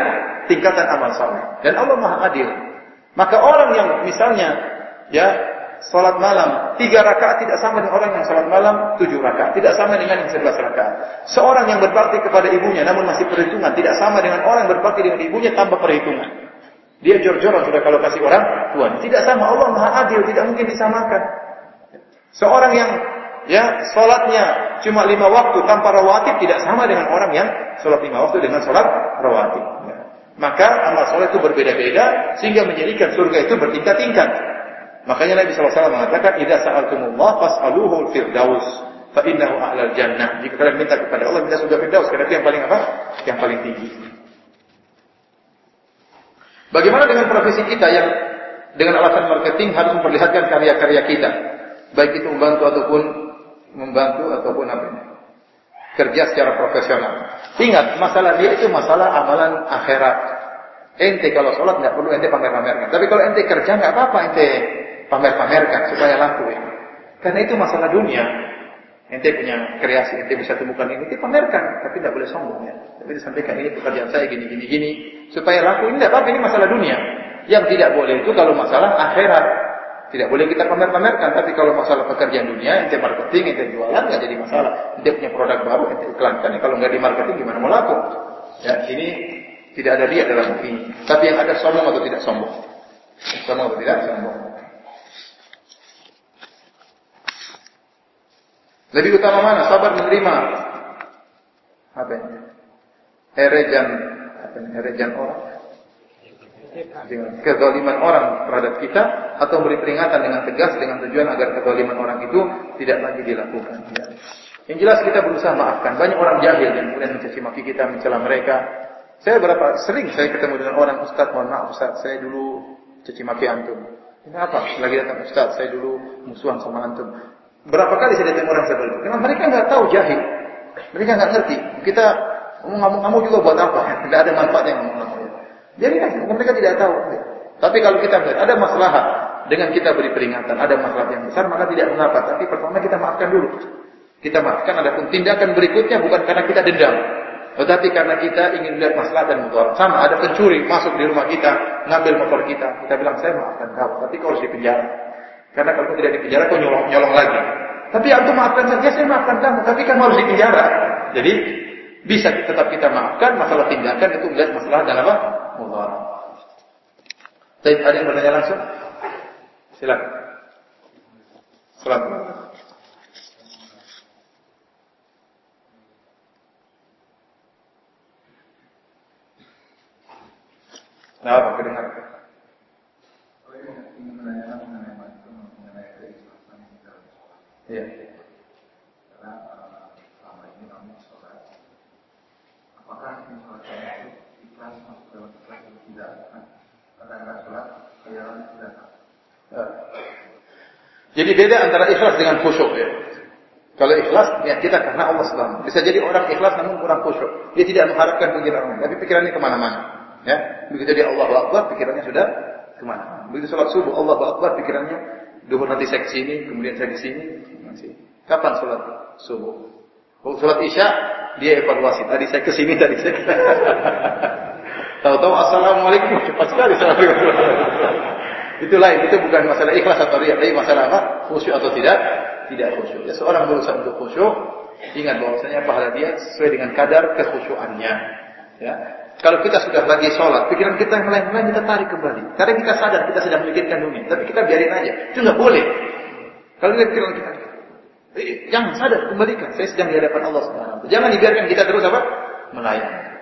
tingkatan amal soleh. Dan Allah maha adil. Maka orang yang misalnya ya sholat malam tiga rakaat tidak sama dengan orang yang sholat malam tujuh rakaat, tidak sama dengan yang sebelas rakaat. Seorang yang berbakti kepada ibunya namun masih perhitungan tidak sama dengan orang yang berbakti dengan ibunya tanpa perhitungan. Dia jor-joran sudah kalau kasih orang tuan. Tidak sama Allah Maha Adil, tidak mungkin disamakan. Seorang yang ya sholatnya cuma lima waktu tanpa rawatib tidak sama dengan orang yang sholat lima waktu dengan sholat rawatib. Ya. Maka amal sholat itu berbeda-beda sehingga menjadikan surga itu bertingkat-tingkat. Makanya Nabi SAW mengatakan, "Idza sa'altumullah fas'aluhu firdaus, fa innahu a'lal jannah." Jika kalian minta kepada Allah, minta surga firdaus, karena itu yang paling apa? Yang paling tinggi. Bagaimana dengan profesi kita yang dengan alasan marketing harus memperlihatkan karya-karya kita, baik itu membantu ataupun membantu ataupun apa kerja secara profesional. Ingat, masalah dia itu masalah amalan akhirat. Ente kalau sholat nggak perlu ente pamer-pamerkan. Tapi kalau ente kerja nggak apa-apa ente pamer-pamerkan supaya laku ya. Karena itu masalah dunia. Ente punya kreasi, ente bisa temukan ini, ente pamerkan, tapi tidak boleh sombong ya. Tapi disampaikan ini pekerjaan saya gini gini gini supaya laku ini tidak apa ini masalah dunia. Yang tidak boleh itu kalau masalah akhirat. Tidak boleh kita pamer-pamerkan, tapi kalau masalah pekerjaan dunia, ente marketing, ente jualan nggak jadi masalah. Ente punya produk baru, ente iklankan, ya, kalau nggak di marketing gimana mau laku? Ya, ini tidak ada dia dalam ini. Tapi yang ada sombong atau tidak sombong. Sombong atau tidak sombong. Lebih utama mana? Sabar menerima apa? Erejan apa ini? Erejan orang. Kezaliman orang terhadap kita atau beri peringatan dengan tegas dengan tujuan agar kezaliman orang itu tidak lagi dilakukan. Ya. Yang jelas kita berusaha maafkan. Banyak orang jahil yang kemudian mencaci maki kita, mencela mereka. Saya berapa sering saya ketemu dengan orang Ustaz, mohon maaf Ustaz, saya dulu caci maki antum. Ini apa? Lagi datang Ustaz, saya dulu musuhan sama antum. Berapa kali saya datang orang seperti itu? Karena mereka nggak tahu jahil. Mereka nggak ngerti. Kita ngomong-ngomong juga buat apa? Tidak ada manfaat yang ngomong-ngomong. Jadi mereka tidak tahu. Tapi kalau kita melihat ada masalah dengan kita beri peringatan, ada masalah yang besar, maka tidak mengapa. Tapi pertama kita maafkan dulu. Kita maafkan, adapun tindakan berikutnya bukan karena kita dendam. Tetapi karena kita ingin melihat masalah dan motor. Sama, ada pencuri masuk di rumah kita, ngambil motor kita. Kita bilang, saya maafkan kau, tapi kau harus di penjara. Karena kalau tidak di penjara, kau nyolong, nyolong lagi. Tapi antum maafkan saja, saya maafkan kamu, tapi kamu harus di penjara. Jadi bisa tetap kita maafkan masalah tindakan itu melihat masalah dan apa? Mudarat. Tapi ada yang bertanya langsung? Silakan. Selamat. Nah, apa kedengar? Iya. Karena selama ini kami sholat, apakah ini sholat itu ikhlas masuk dalam ikhlas atau tidak? Katakanlah sholat, jalan tidak. Jadi beda antara ikhlas dengan khusyuk ya. Kalau ikhlas ya kita karena Allah SWT. Bisa jadi orang ikhlas namun kurang khusyuk. Dia tidak mengharapkan pujian tapi pikirannya ke mana-mana. Ya, begitu dia Allah Akbar, pikirannya sudah ke mana? Begitu sholat subuh, Allah Akbar, pikirannya Duhur nanti saya sini, kemudian saya di sini, masih. Kapan sholat subuh? Oh, sholat isya, dia evaluasi. Tadi saya ke sini, tadi saya Tahu-tahu assalamualaikum cepat sekali assalamualaikum. itu bukan masalah ikhlas atau riak, tapi masalah apa? Khusyuk atau tidak? Tidak khusyuk. Ya, seorang berusaha untuk khusyuk, ingat bahwasanya pahala dia sesuai dengan kadar kekhusyuannya. Ya, kalau kita sudah lagi sholat, pikiran kita yang lain-lain kita tarik kembali. Karena kita sadar kita sedang memikirkan dunia. Tapi kita biarin aja. Itu nggak boleh. Kalau kita pikiran kita, eh, jangan sadar, kembalikan. Saya sedang di hadapan Allah Subhanahu Jangan dibiarkan kita terus apa? Melayang.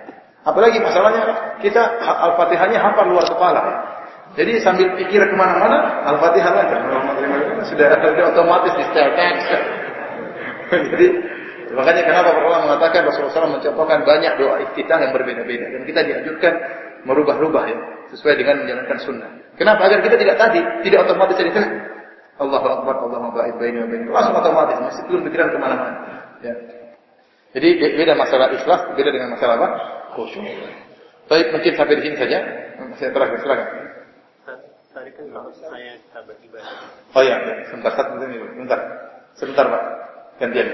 Apalagi masalahnya kita Al-Fatihahnya hafal luar kepala. Jadi sambil pikir ke mana-mana, Al-Fatihah aja. Sudah, sudah otomatis di setel Jadi Makanya kenapa para ulama mengatakan Rasulullah SAW mencontohkan banyak doa iftitah yang berbeda-beda dan kita dianjurkan merubah-rubah ya sesuai dengan menjalankan sunnah. Kenapa? Agar kita tidak tadi, tidak otomatis jadi Allahu Akbar, Allahu baik baini wa baini. Langsung otomatis, masih belum pikiran ke mana-mana. Ya. Jadi beda masalah ikhlas, beda dengan masalah apa? Khusyuk. Baik, mungkin sampai di sini saja. Saya terakhir, silakan. Tadi kan kalau saya kita beribadah. Oh ya. sebentar, satu menit, sebentar. Sebentar, Pak. Gantian.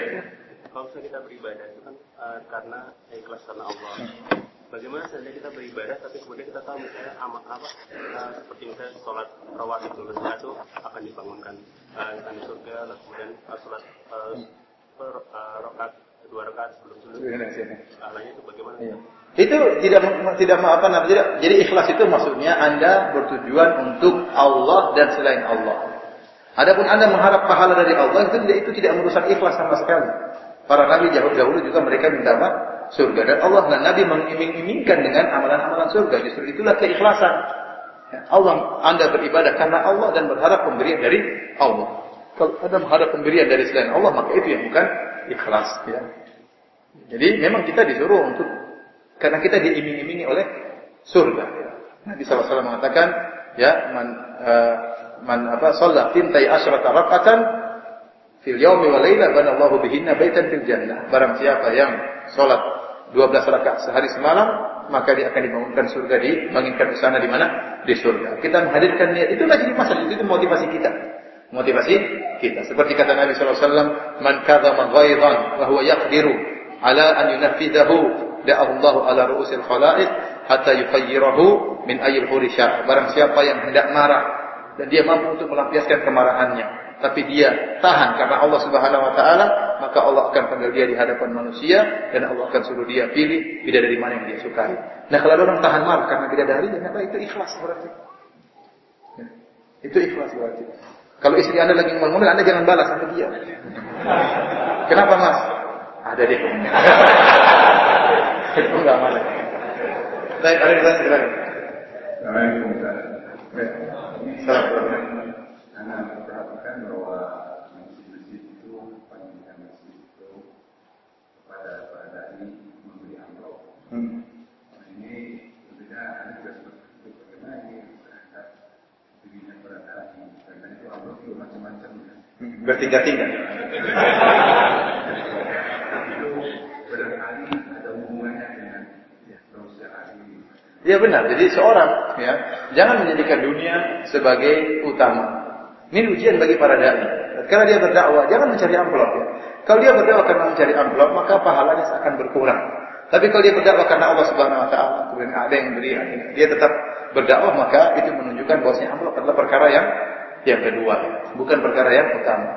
Kalau misalnya kita beribadah itu kan uh, karena ikhlas karena Allah. Bagaimana seandainya kita beribadah tapi kemudian kita tahu misalnya amat apa uh, seperti misalnya sholat rawatib setelah itu akan dibangunkan uh, di surga lalu kemudian uh, sholat uh, per, uh, rokat dua rakaat sebelum dulu. Alanya itu bagaimana? Iya. Itu tidak tidak apa namanya tidak. Jadi ikhlas itu maksudnya Anda bertujuan untuk Allah dan selain Allah. Adapun Anda mengharap pahala dari Allah itu tidak itu tidak merusak ikhlas sama sekali. Para nabi jauh dahulu juga mereka minta apa? Surga dan Allah dan Nabi mengiming-imingkan dengan amalan-amalan surga. Justru itulah keikhlasan. Ya, Allah Anda beribadah karena Allah dan berharap pemberian dari Allah. Kalau Anda mengharap pemberian dari selain Allah maka itu yang bukan ikhlas. Ya. Jadi memang kita disuruh untuk karena kita diiming-imingi oleh surga. Nabi SAW mengatakan, ya man uh, man apa sholat tintai asyrata rakatan fil yaumi wa laila banallahu bihinna baitan fil jannah. Barang siapa yang sholat 12 rakaat sehari semalam, maka dia akan dibangunkan surga di bangunkan sana di mana? Di surga. Kita menghadirkan niat itulah jadi masalah itu motivasi kita. Motivasi kita. Seperti kata Nabi SAW, Man kadzama ghaidan wa huwa yaqdiru ala an yunaffidahu da'ahu Allah ala ru'usil khalaiq hatta yufayyirahu min ayyil hurisha. Barang siapa yang hendak marah dan dia mampu untuk melampiaskan kemarahannya, tapi dia tahan karena Allah Subhanahu wa taala, maka Allah akan panggil dia di hadapan manusia dan Allah akan suruh dia pilih bidadari mana yang dia sukai. Nah, kalau orang tahan marah karena bidadari, maka itu ikhlas berarti. Itu ikhlas berarti. Kalau istri Anda lagi ngomong-ngomong, Anda jangan balas sama dia. Kenapa, Mas? Ada deh. Itu enggak mana. Baik, ada tanya silakan. Assalamualaikum Salam. Karena perhatikan bahwa masjid-masjid itu pendidikan masjid itu kepada para dai memberi amplop. Hmm. Ini tentunya ada juga seperti bagaimana ini terhadap dirinya para dai karena itu amplop itu macam-macam ya. Bertingkat-tingkat. Itu barangkali ada hubungannya dengan dosa ini. Ya benar. Jadi seorang ya jangan menjadikan dunia sebagai utama. Ini ujian bagi para dai. Karena dia berdakwah, jangan mencari amplop ya. Kalau dia berdakwah karena mencari amplop, maka pahalanya akan berkurang. Tapi kalau dia berdakwah karena Allah Subhanahu wa taala, kemudian ada yang beri dia tetap berdakwah, maka itu menunjukkan bahwasanya amplop adalah perkara yang yang kedua, bukan perkara yang utama.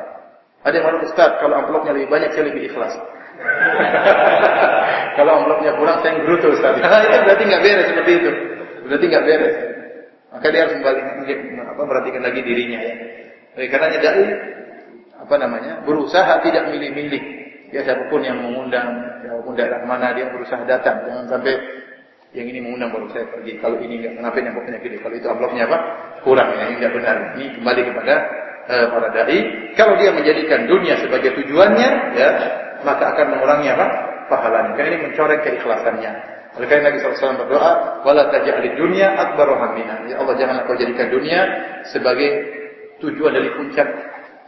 Ada yang malu Ustaz, kalau amplopnya lebih banyak saya lebih ikhlas. kalau amplopnya kurang saya gerutu Ustaz. Nah, itu berarti nggak beres seperti itu. Berarti nggak beres. Maka dia harus kembali apa perhatikan lagi dirinya ya. Oleh karenanya dai apa namanya? berusaha tidak milih-milih. Ya siapa pun yang mengundang, siapa pun daerah mana dia berusaha datang. Jangan sampai yang ini mengundang baru saya pergi. Kalau ini enggak, kenapa ini amplopnya gede? Kalau itu amplopnya apa? Kurang ya, ini enggak benar. Ini kembali kepada uh, para dai. Kalau dia menjadikan dunia sebagai tujuannya, ya, maka akan mengurangi apa? Pahalanya. Karena ini mencoreng keikhlasannya. Oleh karena Nabi SAW berdoa, "Wala taj'alid dunya akbaru hammina." Ya Allah, janganlah kau jadikan dunia sebagai tujuan dari puncak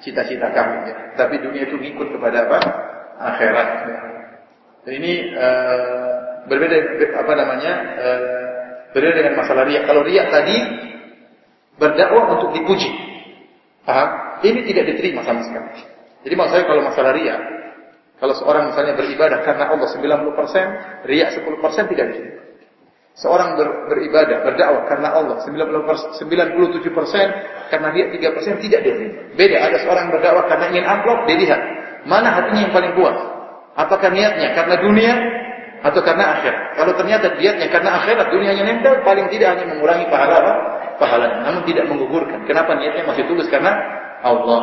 cita-cita kami ya. Tapi dunia itu ngikut kepada apa? Akhirat. Ya. Dan ini uh, berbeda apa namanya? Uh, berbeda dengan masalah riak. Kalau riak tadi berdakwah untuk dipuji. Paham? Ini tidak diterima sama sekali. Jadi maksud saya kalau masalah riak, kalau seorang misalnya beribadah karena Allah 90%, riak 10% tidak diterima. Seorang ber, beribadah, berdakwah karena Allah 90%, 97% karena dia 3% tidak diterima. Beda, ada seorang berdakwah karena ingin amplop, dilihat mana hatinya yang paling kuat. Apakah niatnya karena dunia atau karena akhirat? Kalau ternyata niatnya karena akhirat, dunianya nempel, paling tidak hanya mengurangi pahala apa? pahalanya, namun tidak menggugurkan. Kenapa niatnya masih tulus karena Allah.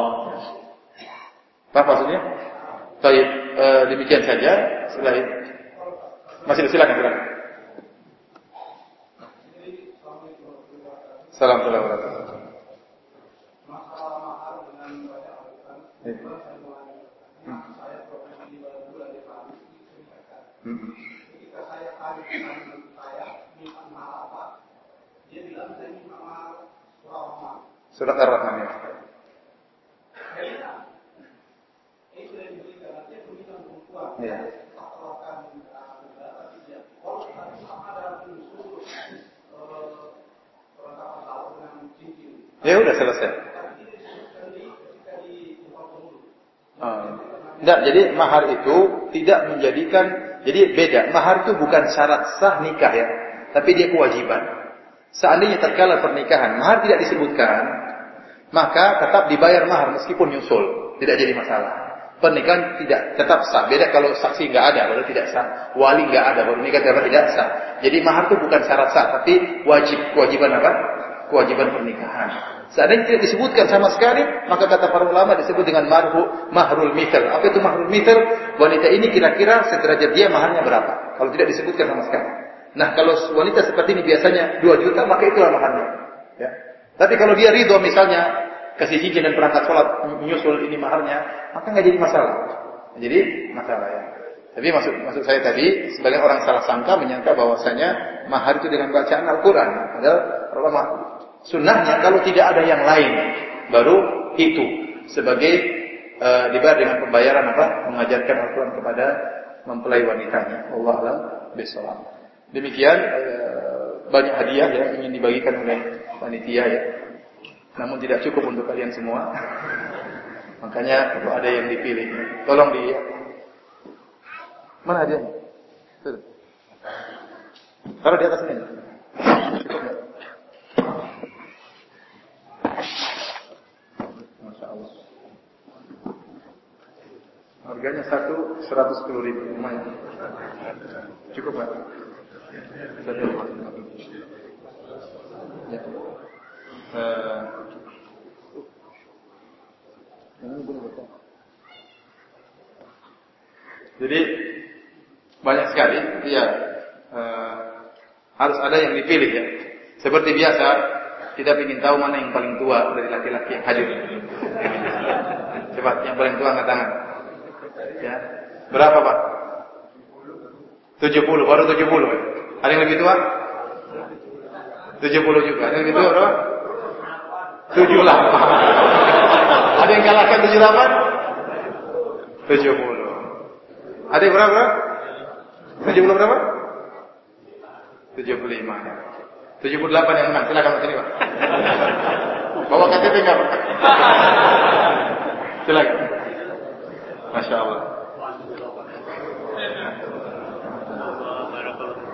Apa maksudnya? Baik, e, demikian saja. Setelah. Masih silakan, silakan. Salam hmm. hmm. hmm. salam Surat Ar-Rahman ya. Ya. Ya udah selesai. Enggak, jadi mahar itu tidak menjadikan jadi beda. Mahar itu bukan syarat sah nikah ya, tapi dia kewajiban. Seandainya terkala pernikahan mahar tidak disebutkan, maka tetap dibayar mahar meskipun nyusul, tidak jadi masalah. Pernikahan tidak tetap sah. Beda kalau saksi nggak ada, baru tidak sah. Wali nggak ada, baru nikah tidak sah. Jadi mahar itu bukan syarat sah, tapi wajib kewajiban apa? Kewajiban pernikahan. Seandainya tidak disebutkan sama sekali, maka kata para ulama disebut dengan marhu, mahrul mithal. Apa itu mahrul mithal? Wanita ini kira-kira sederajat dia maharnya berapa? Kalau tidak disebutkan sama sekali. Nah, kalau wanita seperti ini biasanya 2 juta, maka itulah maharnya. Ya. Tapi kalau dia ridho misalnya kasih cincin dan perangkat sholat menyusul ini maharnya, maka nggak jadi masalah. Jadi masalah ya. Tapi maksud maksud saya tadi, sebagian orang salah sangka menyangka bahwasanya mahar itu dengan bacaan Al-Quran. Padahal ulama sunnahnya kalau tidak ada yang lain, baru itu sebagai e, dibayar dengan pembayaran apa? Mengajarkan Al-Quran kepada mempelai wanitanya. Allah alam. Demikian e, banyak hadiah yang ingin dibagikan oleh panitia ya. Namun tidak cukup untuk kalian semua. Makanya kalau ada yang dipilih, tolong di Mana dia? Taruh di atas ini. Cukup enggak? Masya Allah. Harganya satu seratus sepuluh ribu, lumayan. Cukup nggak? Satu Ya. Uh, jadi banyak sekali, ya uh, harus ada yang dipilih ya. Seperti biasa, kita ingin tahu mana yang paling tua dari laki-laki yang hadir. Cepat, yang paling tua angkat tangan. Ya. Berapa Pak? 70, baru 70. Ada yang lebih tua? 70 juga. Ada yang lebih tua berapa? 78. Ada yang kalahkan 78? 70. Ada yang berapa? 70 berapa? 75. 78 yang menang. Silakan sini, Pak. Bawa KTP enggak, Pak? Silakan. Masya Allah.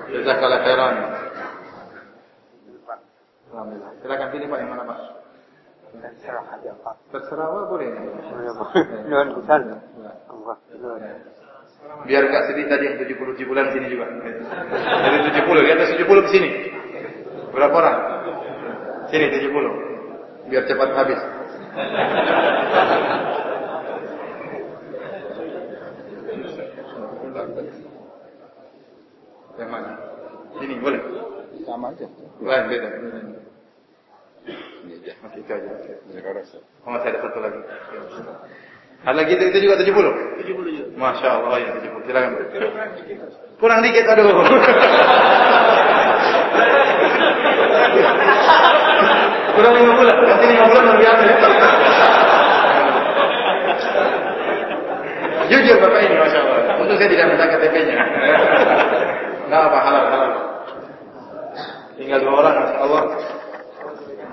Jazakallah khairan. Alhamdulillah. Silakan sini Pak yang mana Pak? Terserah aja Pak. Terserah Pak boleh. Boleh Pak. Nuhun pisan. Allah. Nuhun. Biar gak sedih tadi yang 70 bulan sini juga. Dari 70, di atas 70 ke sini. Berapa orang? Sini 70. Biar cepat habis. Yang mana? Ini boleh? Sama aja. Lain beda. Oke, itu aja. Oh, masih ada satu lagi. Ada lagi itu, itu juga 70? 70 juga. Masya Allah ya 70. Silakan. Kurang dikit, aduh. Kurang 5 bulan. Nanti 5 bulan luar biasa ya. Jujur Bapak ini Masya Allah. Untuk saya tidak minta KTP-nya. Enggak apa, halal, halal. Tinggal dua orang, Masya Allah. Ya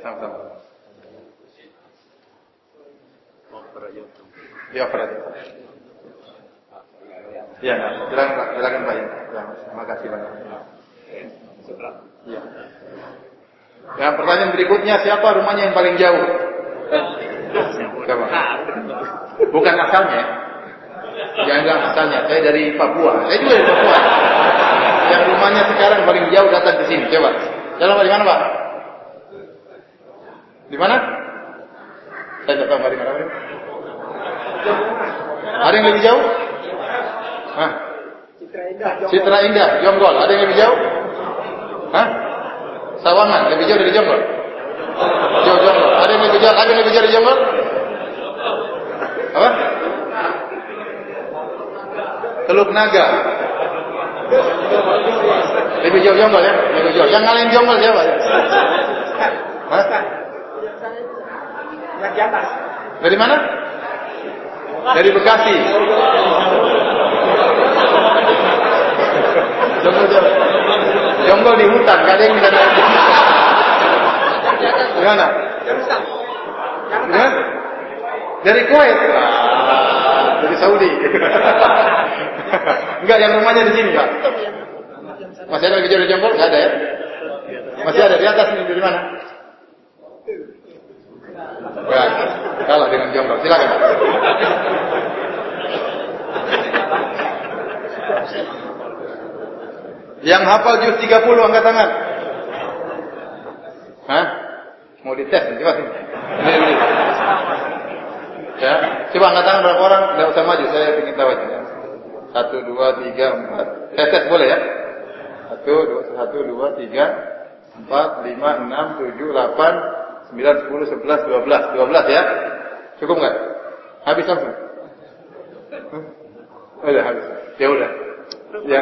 sama-sama. Ya. Ya, silakan Pak, silakan Pak ya. Ya, terima kasih banyak. Ya. Yang pertanyaan berikutnya siapa rumahnya yang paling jauh? Siapa? Bukan asalnya. Jangan bilang asalnya. Saya dari Papua. Saya juga dari Papua yang rumahnya sekarang paling jauh datang ke sini. Coba. Jalan dari mana, Pak? Di mana? Saya tidak tahu dari mana. Ada yang lebih jauh? Hah? Citra Indah, Jonggol. Citra Indah, Jonggol. Ada yang lebih jauh? Hah? Sawangan, lebih jauh dari Jonggol? Jauh Jonggol. Ada yang lebih jauh? Ada yang lebih jauh dari Jonggol? Apa? Teluk Naga. Lebih jauh jonggol ya, lebih jauh. Yang ngalahin jonggol siapa? Hah? Yang di atas. Dari mana? Dari Bekasi. Jonggol jauh. Jonggol di hutan, gak ada yang bisa naik. Gimana? Dari Kuwait. Ah, dari Saudi. Enggak, yang rumahnya di sini, Pak. Masih ada dari Jonggol? Enggak ada ya? Masih ada di atas ini dari mana? Enggak, kalah dengan Jonggol. Silakan. Yang hafal juz 30 angkat tangan. Hah? Mau dites coba sini. Ya, coba angkat tangan berapa orang? Tidak usah maju, saya ingin tahu aja. Ya. Satu, dua, tiga, empat. Saya tes boleh ya? Satu, dua, satu, dua, tiga, empat, lima, enam, tujuh, delapan, sembilan, sepuluh, sebelas, dua belas, dua belas ya? Cukup nggak? Habis langsung? Huh? Udah habis. Ya udah. Ya,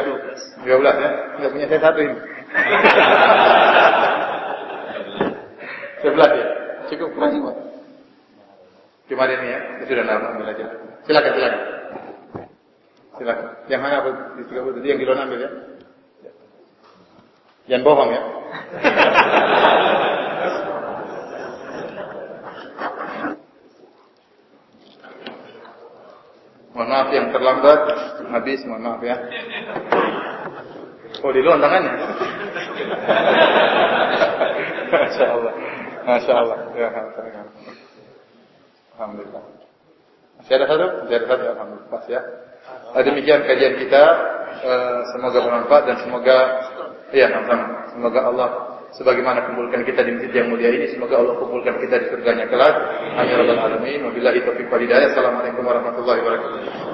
dua belas ya. Nggak punya saya satu ini. Sebelas ya. Cukup kurang semua. Ini ya. Ya Sudah nama ambil aja. Silakan silakan. Silakan. Yang mana apa di 30 tadi yang di luar ambil ya. Jangan bohong ya. Mohon maaf yang terlambat habis, mohon maaf ya. Oh di luar tangannya. Masya Allah. Masya Allah. Ya, alhamdulillah. Masih ada satu? Masih ada satu. Alhamdulillah. Pas ya. Nah, demikian kajian kita. Eh, semoga bermanfaat dan semoga ya sama Semoga Allah sebagaimana kumpulkan kita di masjid yang mulia ini, semoga Allah kumpulkan kita di surganya kelak. Amin rabbal alamin. Wabillahi taufiq wal hidayah. Assalamualaikum warahmatullahi wabarakatuh.